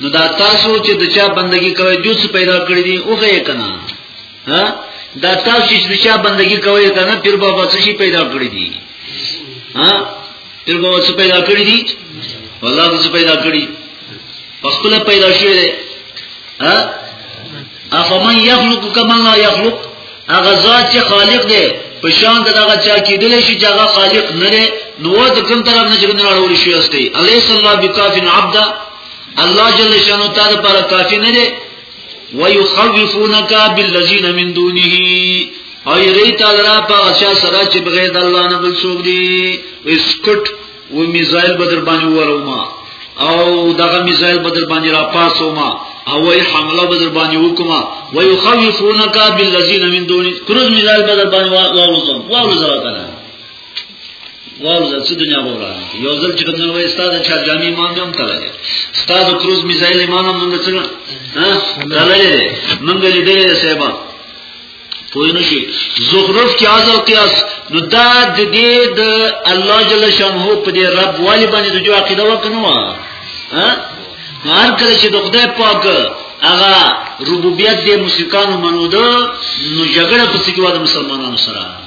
نو دا تاسو چې د چا بندگی کوي جوس پیدا کړی دي او غي کنه ها دا تاسو چې د چا بندگی کوي کنه پیر بابا څه شي پیدا کړی دي ها پیر بابا څه پیدا کړی دي والله څه پیدا کړی خپل پیدا شوی دی ها افمن یخلق کما لا یخلق هغه ذات چې خالق دی په شان دغه چا کېدل شي چې هغه خالق نه دی نو د کوم طرف نه چې نه راوړل شي استه الیس الله بکافن عبدا الله جل شانو تعالی پر کافی نه دی ويخوفونك بالذين من دونه او یری تعالی را په اشا سره چې بغیر د الله نه بل څوک دی اسکټ و میزایل بدر باندې وروما او دغه میزایل بدر باندې را پاسوما او وی حمله بدر باندې وکما ويخوفونك بالذين من دونه کروز میزایل بدر باندې واوزم واوزم کنه والله څه دنیا وره یو ځل چې کوم وای استاد چې جامع امام هم تړل استاد کروز میزایل امام هم موږ څنګه ها تړل موږ لیدل سیبا پوه نه شي زخرف کې از او قیاس نو دا د دې د الله جل شانه په دې رب والی باندې د جو عقیده وکنو ها هر کله چې د خدای پاک هغه ربوبیت د مشرکانو منو ده نو جګړه په څیر واده مسلمانانو سره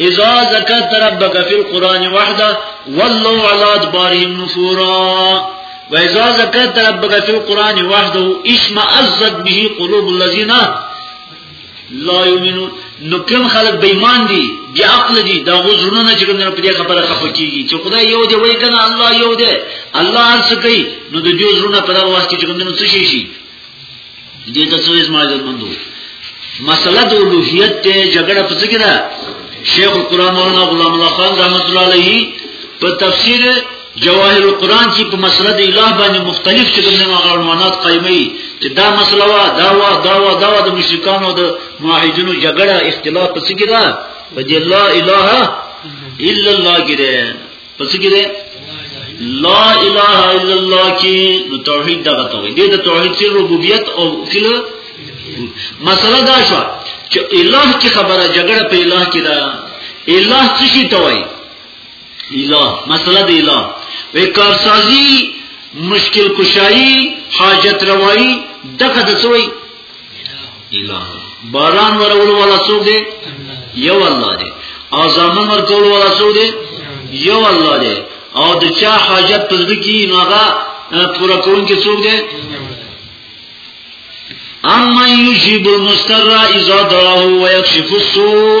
اذا ذکرت ربک فی القرآن وحده ولو علی ادبارهم نفورا واذا ذکرت ربک فی القرآن وحده اشمئزت به قلوب الذین لا یؤمنون نو کوم خلک بې ایمان دي بیا عقل دي دا غوزرونه نه چې کوم نه په دې خبره خفه کیږي چې خدای یو دی وای کنه الله یو دی الله هر څه کوي نو د دې زرونه په دغه وخت کې چې کوم نه څه شي شي دې ته څوې زما عزت مندو مسله د اولوهیت ته جګړه په څه کې ده شیخ القرآن مولانا غلام الله خان رحمت الله علیه په تفسیر جواهر القرآن کې په مسله د الٰه باندې مختلف چې کوم هغه عنوانات قائمي چې دا مسله وا دا وا دا وا دا وا د مشرکانو د موحدینو جګړه اختلاف په څه کې ده په دې لا اله الا الله کې ده په څه کې ده لا اله الا الله کې نو توحید دغه ته وي د توحید چې ربوبیت او کله مسله دا شو چې الله کې خبره جګړه په الله کې ده الله څه شي ته وایي اله مسله دی اله وې کارسازي مشکل کشایی حاجت روائی دغه د سوی اله باران ورول ولا څوک دی یو الله دی او زامن ورکول ولا څوک دی یو الله دی او د چا حاجت پزړه کی نو هغه پورا کون کې څوک دی اما یجیب المستر اذا دعاه ويكشف السوء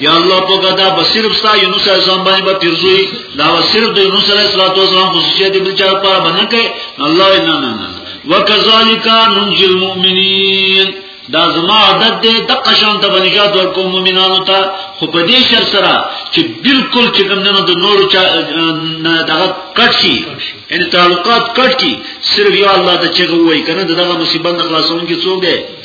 یا الله په غدا بصیرب ستا یونس علیہ السلام باندې به پیرزوی دا صرف د یونس علیہ السلام خصوصیت بل چا په باندې کوي الله نه نه نه وکذالک ننجی المؤمنین دا زما عادت دی د قشان ته بنجات ورکوم مؤمنانو ته خو په دې شر سره چې بالکل چې ګمندنو د نورو چا دغه کټ شي ان تعلقات کټ کی صرف یو الله ته چې وای کنه دغه مصیبت خلاصون کې څوک دی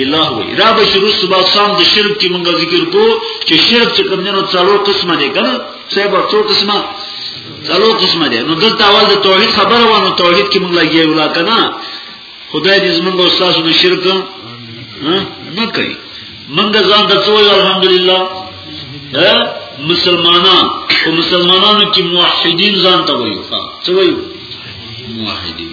اله وی را به شروع صبح شام د شرک چې مونږ ذکر کو چې شرک چې کوم نه څلور قسمه دي کنه صاحب څو قسمه څلور قسمه دي نو دلته اول د توحید خبره وانه توحید کې مونږ لګي ولا کنه خدای دې زمونږ استاد نو شرک نه کوي مونږ ځان د څو الحمدلله مسلمانان او مسلمانانو کې موحدین ځان ته وایي څه وایي موحدین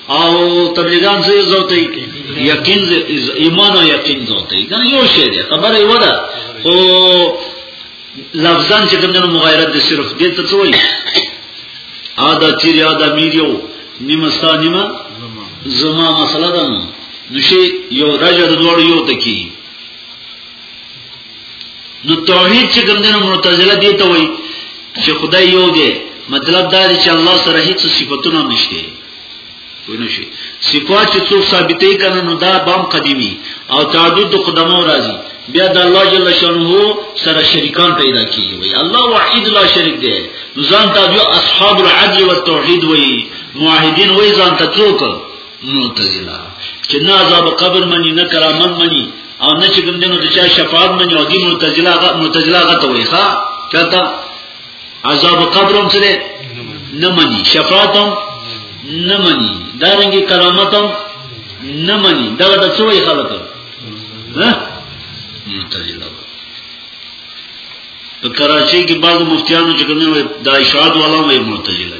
او تبلیغان څه زوته کی یقین ایمان او یقین زوته کی کنه یو شی ده خبره یو ده خو لفظان چې کوم نه مغایرت دي صرف دې ته څه وایي ادا چیر ادا میریو نیمستا نیمه زما مسله ده نشي یو راجه د دوړ یو تکي نو توحید چې کوم نه معتزله دي ته وایي چې خدای یو دی مطلب دا دی چې الله سره هیڅ صفاتونه نشته ونشي صفات چې څوک ثابتې کنه نو دا بام قدیمی او تعدد قدمو راځي بیا د الله جل شانه سره شریکان پیدا کیږي وي الله واحد لا شریک دی ځان ته جو اصحاب العدل والتوحید وي موحدین وي ځان ته څوک معتزله چې نه عذاب قبر مني نه کرامت مني او نه چې کوم دینو ته شفاعت مني او دین معتزله معتزله غته وي ښا چاته عذاب قبر هم سره نه مني شفاعت هم نه مني دارنګي کرامت هم نه مني دا د څوې خلک ها متجلا په کراچۍ کې بعض مفتیانو چې کومه د اشاعت والا وې متجلا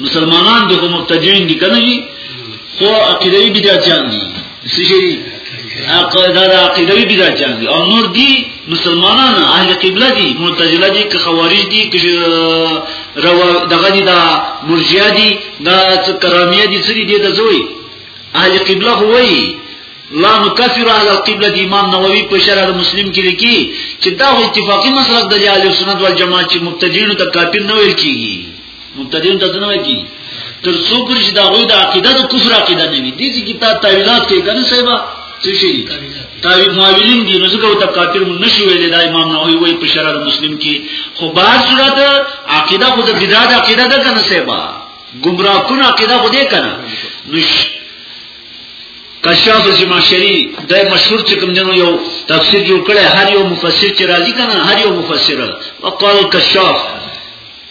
مسلمانان دغه مبتدعين دي کنه دي خو عقیدوي بدعتيان دي څه شي دي عقیده د عقیدوي بدعتيان دي او نور دي مسلمانان اهل قبله دي معتزله دي که خوارج دي که روا دغه دي دا مرجئه دي دا کرامیه دي څه دي د زوی اهل قبله هوي لا نکفر اهل القبلة امام نووي په شرح مسلم کې لیکي چې دا اتفاقی مسلک د اهل سنت والجماعت چې مبتدیین ته کافر نه ویل کیږي مبتدیون ته څنګه کی تر څو پر چې دا غوی د عقیده د کفر عقیده نه وي دي چې کتاب تعویلات کوي کنه صاحبہ څه شي تعویل معاولین دي نو څنګه ته کافر مون نشي ویلې دا امام نووي وایي په شرع مسلم کې خو بهر صورت عقیده خو د بدعت عقیده ده کنه صاحبہ گمراه کن عقیده خو دې کنه نو کشاف زماشری د مشهور چې کوم جنو یو تفسیر جوړ کړي هر یو مفسر چې راضي کنه هر یو مفسر وقال کشاف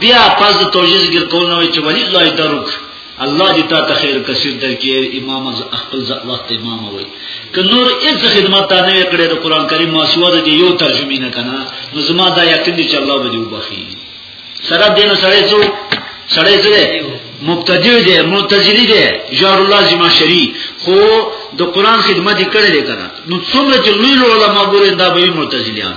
بیا پس د توجیه ذکر کول نه وي چې ولی الله درک الله دې تا ته خیر کثیر درکې امام از خپل وخت امام وي که نور هیڅ خدمت تا نه کړې د قران کریم ماسواد دې یو ترجمه نه کنه نو زما دا یقین دي چې الله به دې وبخي سره دین سره څو سره سره مبتدی دی معتزلی دی جار الله زما شری خو د قران خدمت کړې ده کنه نو څومره چې لوی علماء ګورې دا به معتزلیان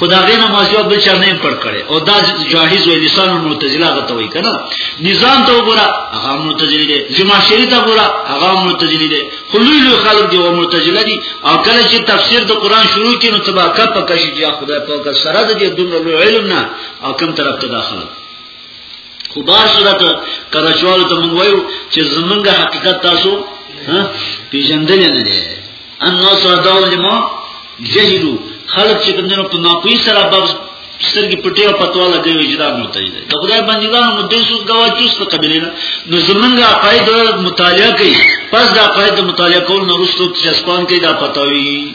خدای نه مازیو بل چا نه پر کړي او دا جاهز وي لسان المعتزله غته وي کنه نظام ته وګوره هغه معتزله دي جمع شری ته وګوره هغه معتزله دي خلوی له خلق دي او معتزله دي او کله چې تفسیر د قران شروع کینو تبا کپ کشي چې خدای په کا سره د دې دومره علم نه او کوم طرف ته داخله خو بار صورت کراچوالو ته مونږ وایو چې زمونږ حقیقت تاسو پیژندل نه دي ان نو سره داول جما جهلو خلق چې کوم نه په ناپوهی سره باب سترګې پټې او پتوا لګي وجدا مرتدي دي د خدای بندګان نو د سوس غوا چوس په قبلې نه نو زمونږ عقاید مطالعه کوي پس د عقاید مطالعه کول نو رسو چې اسپان کې دا پتاوي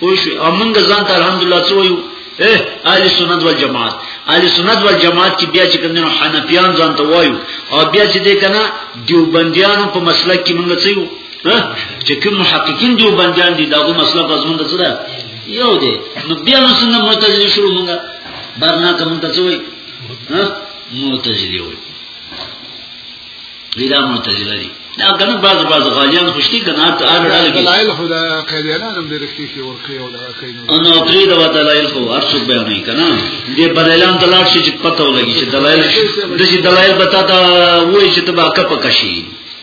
خو شي امنګ ځان ته الحمدلله څو یو اهل سنت والجماعت اهل سنت والجماعت چې بیا چې کوم نه حنفیان ځان ته وایو او بیا چې دې کنه دیوبندیانو په مسلک کې موږ څه یو چې کوم محققین دی بندیان دي داغه مسله په ځمنده سره یو دی نو بیا نو څنګه معتزله شروع مونږه برنا کوم ته څوی ها معتزله وي لیدا معتزله دي دا کنه بعض بعض غالیان خوشتي کنه ته اړ اړ کې لایل خدا قیدیانان هم ډېر کې کې ورکه او دا کوي نو پرې دا وته لایل خو هر څوک بیان نه کنه دې په اعلان دلار شي چې پته ولګي چې دلایل د دې دلایل بتا تا وایي چې تبا کپ کشي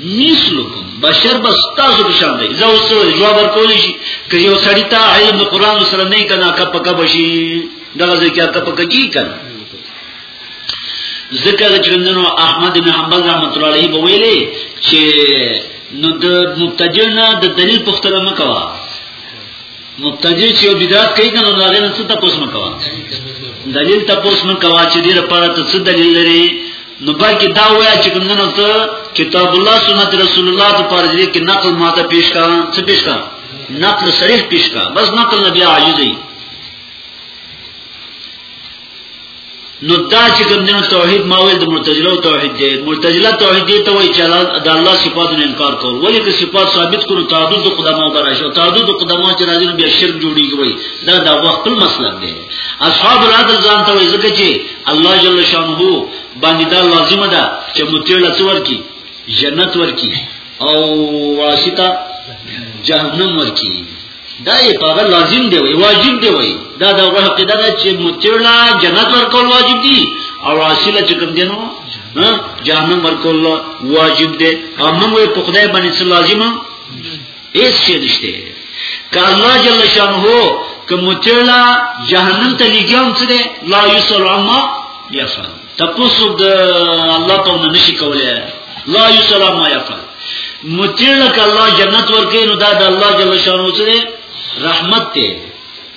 مثلکم بشر بس تاسو په شان دی زه اوس جواب ورکول شي که یو سړی ته علم قرآن سره نه کنا کپ کپ شي دغه ځکه کپ کچی کنا ذکر چندنو احمد بن حنبل رحمت الله علیه په ویلي چې نو د مبتدی نه د دلیل پختره مکوا مبتدی چې بدعت کوي کنه نو هغه نه څه تاسو مکوا دلیل تاسو مکوا چې دې لپاره ته څه دلیل لري نو پکې دا وایي چې کوم نو ته کتاب الله سنت رسول الله ته پر دې کې نقل ماده پیش کا څه پیش کا نقل صریح پیش کا بس نقل نبی عاجزي نو دا چې کوم دین توحید ما ویل د مرتجله توحید دی مرتجله توحید دی ته وایي چې د الله صفاتو نه انکار کول ولې که صفات ثابت کړو تعدد خدا مو برا شو تعدد خدا مو چې راځي بیا شرک جوړیږي وایي دا دا خپل مسلک دی اصحاب العدل ځان ته وایي ځکه چې الله جل شانه باندې دا لازمه ده چې متیله څور کی جنت ورکی او واسطه جهنم ورکی دا یې پاغه لازم دی وی واجب دی وی دا دا غوړه قاعده ده چې متیله جنت ورکول واجب دی او واسطه چې کوم دینو جهنم ورکول واجب دی هم وی په خدای باندې لازمه هیڅ شي نشته که الله جل شانه که متلا جهنم ته لګیام څه دی لا یسل عما یفعل تاسو د الله په نوم نشي کولای لا یسل عما یفعل متلا که الله جنت ورکې نو دا د الله جل شانه څه رحمت دی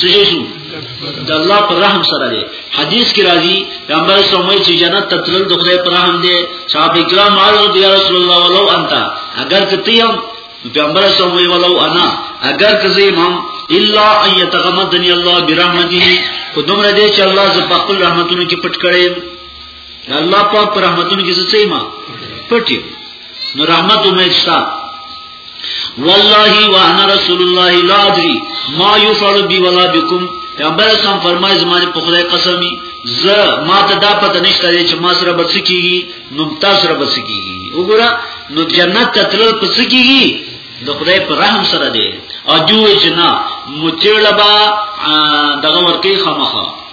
څه شو د الله پر رحم سره دی حدیث کې راځي پیغمبر سموي چې جنت ته تلل د خدای پر رحم دی صحابه کرام عرض دی رسول الله ولو انت اگر ته تیم پیغمبر سموي ولو انا اگر ته زمم الا ان يتغمدني الله برحمته خو دومره دی چې الله ز په خپل رحمتونو کې پټ کړي الله پاک پر رحمتونو کې څه ما پټي نو رحمت امید شته والله وانا رسول الله لا ادري ما يفعل بي ولا بكم پیغمبر اسلام فرمای زمانه په خدای قسمی ز ما ته دا پته نشته چې ما سره بچ کیږي نو تاسو سره بچ کیږي وګوره نو جنت ته تلل پس کیږي د خدای پر رحم سره دی او جو جنا مچړبا دغه ورکی خامخا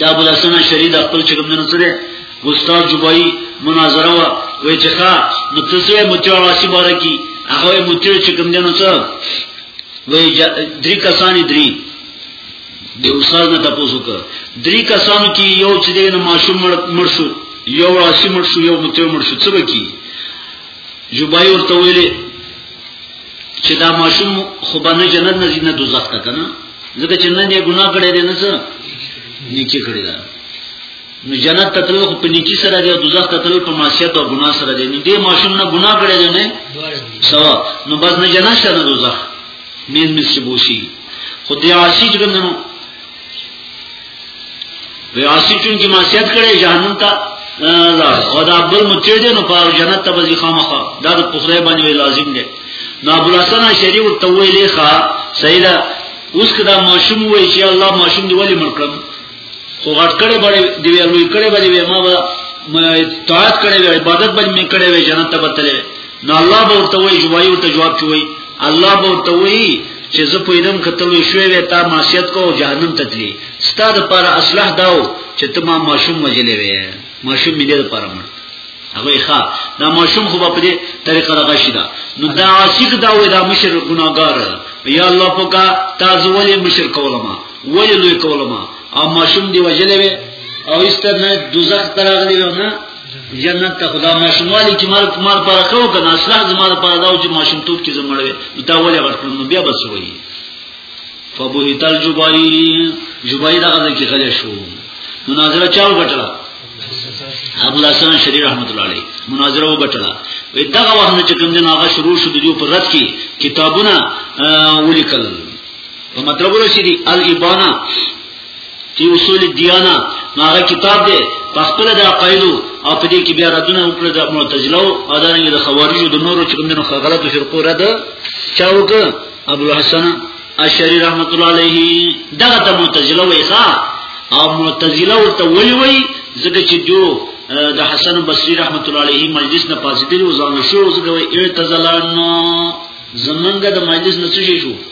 دا بلاسنه شری د خپل چکم نه سره استاد جوبای مناظره وا وای چې ښا نو تاسو متیو راشي بارکی هغه متیو چې کوم دینو څه وای درې کسانی درې د استاد نه تاسو کا درې کسانو کې یو چې دینه ماشوم مړ شو یو راشي مړ شو یو متیو مړ شو څه وکی جوبای ورته ویلې چې دا ماشوم خو باندې جنت نه زینه دوزخ ته کنه ځکه چې نن یې ګناه کړی دی نه څه نیکی کړی دا نو جنت ته تلل خو په نیکی سره دی او دوزخ ته تلل په معصیت او ګناه سره دی نو دې ماشوم نه ګناه کړی دی نه سوا نو بس نه جنت شته نه دوزخ مین مې سبوسی خو دې عاشق ګندنو وی عاصی چون کی معصیت کړي جهنم ته لاړ او دا بل متیر دی نو په جنت ته بځي خامخا دا د پخره باندې لازم دی نو ابو الحسن شری ورته ویلې ښا سیدا اوس کدا ماشوم وای چې الله ماشوم دی ولی مرکم خو غټ کړي باندې دی وی لوی کړي باندې ما با طاعت کړي عبادت باندې کړي جنت ته بتلې نو الله به ورته وایي چې وایو ته جواب کوي الله به ورته وایي چې زه په دې کتل شوې وې تا معصیت کو جهنم ته تللی ستاسو لپاره اصلاح داو چې ته ما ماشوم وجلې وې ماشوم دې لپاره مړ هغه ښا دا ماشوم خو په دې طریقه راغشي دا نو دا عاشق دا وې دا مشر ګناګار یا الله پوکا تاسو ولې مشر کولما ولې لوی کولما او ماشوم دی وجلې وې او ایستر نه دوزخ ترغلی نه جنت ته خدا ماشوموالی چې مال مال پر خو کنه اصلاح زماره پر داو چې ماشومتوب کې زمړوي دا ولې ورکړو نو بیا بس وایي فبهت الجبائر جبائر هغه کې خلې شو مناظره چاو غټلا ابو الحسن شری رحمت الله علیه مناظره و غټلا وې دغه وخت چې کوم دین هغه شروع شو د دې پر رد کې کتابونه ولیکل په مطلب ورسېدي الابانه فی اصول الدیانه نو هغه کتاب دی په خپل د عقایدو او په دې کې بیا ردونه وکړه د معتزله او د خوارجو د نورو چې کومو غلط فرقو رد چاوګ ابو الحسن اشعری رحمت الله علیه دغه ته معتزله وایي او معتزله ورته وی وی زګه چې جو د حسن بصری رحمت الله علیه مجلس نه پاسې دی او ځان شو زګه وی اعتزلان زمنګ د مجلس نه څه شو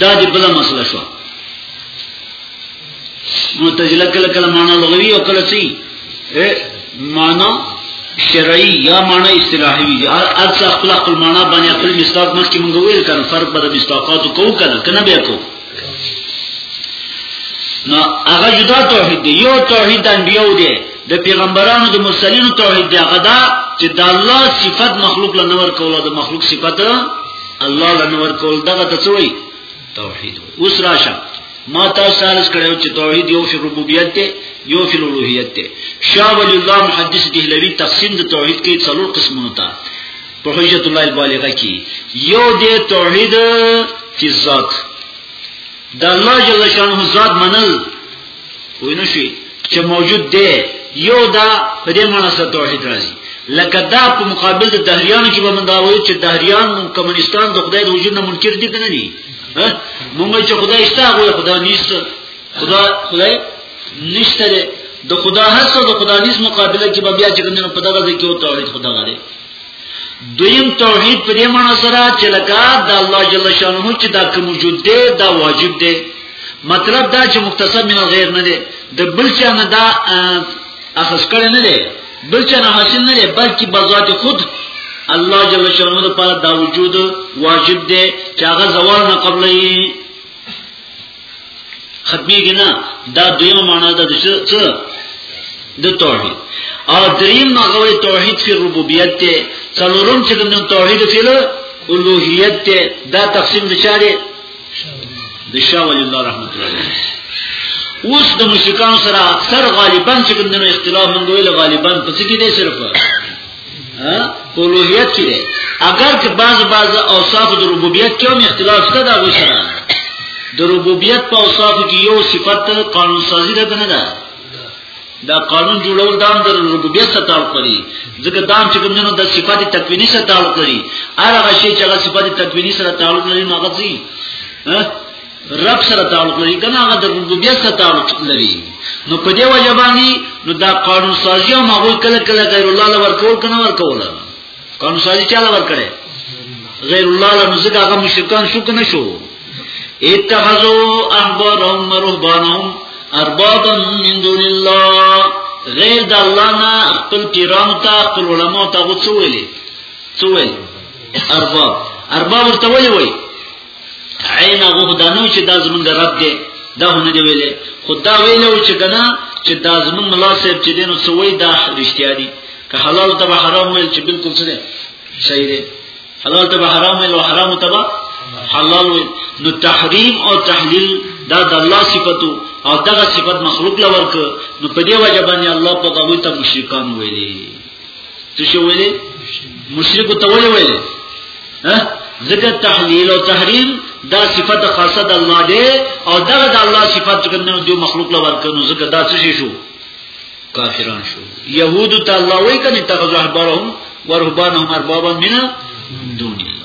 دا دی بلا مسئله شو متزله کله کله معنا لغوي او کله سي معنا شرعي یا معنا اصطلاحي دي ارڅ خپل خپل معنا باندې خپل مستاق مخکې مونږ ویل کړ فرق به د مستاقاتو کو کړه کنه بیا کو نو هغه جدا توحید دی یو توحید د انبیو دی د پیغمبرانو د مرسلینو توحید دی هغه دا چې د الله صفت مخلوق له نور کول او د مخلوق صفت الله له نور کول دغه ته څوی توحید اوس راشه ما تاسو سره کړو چې توحید یو فی ربوبیت دی یو فی الوهیت دی شاه ولی الله محدث دهلوی تقسیم د توحید کې څلور قسمونه تا په حجت الله البالغه کې یو د توحید فی ذات د الله جل شانه ذات منل وینو شي چې موجود دی یو دا په دې معنی سره توحید راځي لکه دا په مقابل د دهریانو کې به من دا وایو چې دهریان کمونستان د خدای د وجود نه منکر دي کنه دي موږ چې خدای شته هغه خدای نشته خدا خدای نشته دی د خدا هڅ او د خدا نس مقابله کې به بیا چې کومه په دغه ځای کې او توحید خدا غړي دویم توحید په دې معنی سره چې لکه د الله جل شانه چې دا کوم وجود دی دا واجب دی مطلب دا چې مختصر من غیر نه دی د بل چا نه دا اخص کړي نه دی بل چا نه حاصل نه دی بلکې بذات خود الله جل شانه لپاره دا وجود واجب دی چې هغه زوال نه قبلې ختمیږي نه دا دویمه معنا ده چې څه د توحید او دریم هغه توحید فی ربوبیت ته څلورم چې د توحید فی الوهیت ته دا تقسیم د چاره د شاه ولی الله رحمت الله علیه اوس د مشرکان سره سر غالبا چې کوم اختلاف موږ ویل غالبا په څه کې دی صرف اولوهیت کې دی اگر که بعض بعض اوصاف د ربوبیت کې هم اختلاف شته دا وشره د ربوبیت په اوصاف کې یو صفت قانون سازی ده نه ده دا قانون جوړول دام د ربوبیت سره تعلق لري ځکه دام چې کوم نه د صفات تکوینی سره تعلق لري هر هغه شی چې هغه صفات تکوینی سره تعلق لري نو هغه ځي رب سره تعلق لري کنه هغه د ربوبیت سره تعلق لري نو په دې وجه باندې نو دا قانون سازي او مغول کله کله غیر الله لور کول کنه ور کول قانون سازي چاله ور کړي غیر الله له مزګه هغه مشرکان شو کنه شو اتخذوا احبارهم ورهبانهم اربابا من دون الله غیر د الله نه خپل پیران ته خپل علما ته غوڅولې څوې ارباب ارباب ورته وایي عین هغه خدا نو چې دا زمونږ رب دی دا نه دی ویلې خدا ویلو چې کنه چې دا زمونږ ملا صاحب چې دینو سوې دا رښتیا دي که حلال ته حرام ویل چې بالکل څه دی صحیح دی حلال ته حرام ویل او حرام ته حلال ویل نو تحریم او تحلیل دا د الله صفاتو او دغه صفات مخلوق لور ک نو په دې وجه باندې الله په دغه ته مشرکان ویلي څه شو ویلې مشرک ته ولې ویلې ها ذکر تحلیل او تحریم دا صفت خاصه د الله دی او دا د الله صفت چې کنه دی مخلوق لا ورکنو ذکر دا څه شو کافران شو يهود ته الله وای کنه تخذ احبارهم ورهبانهم اربابا من دون الله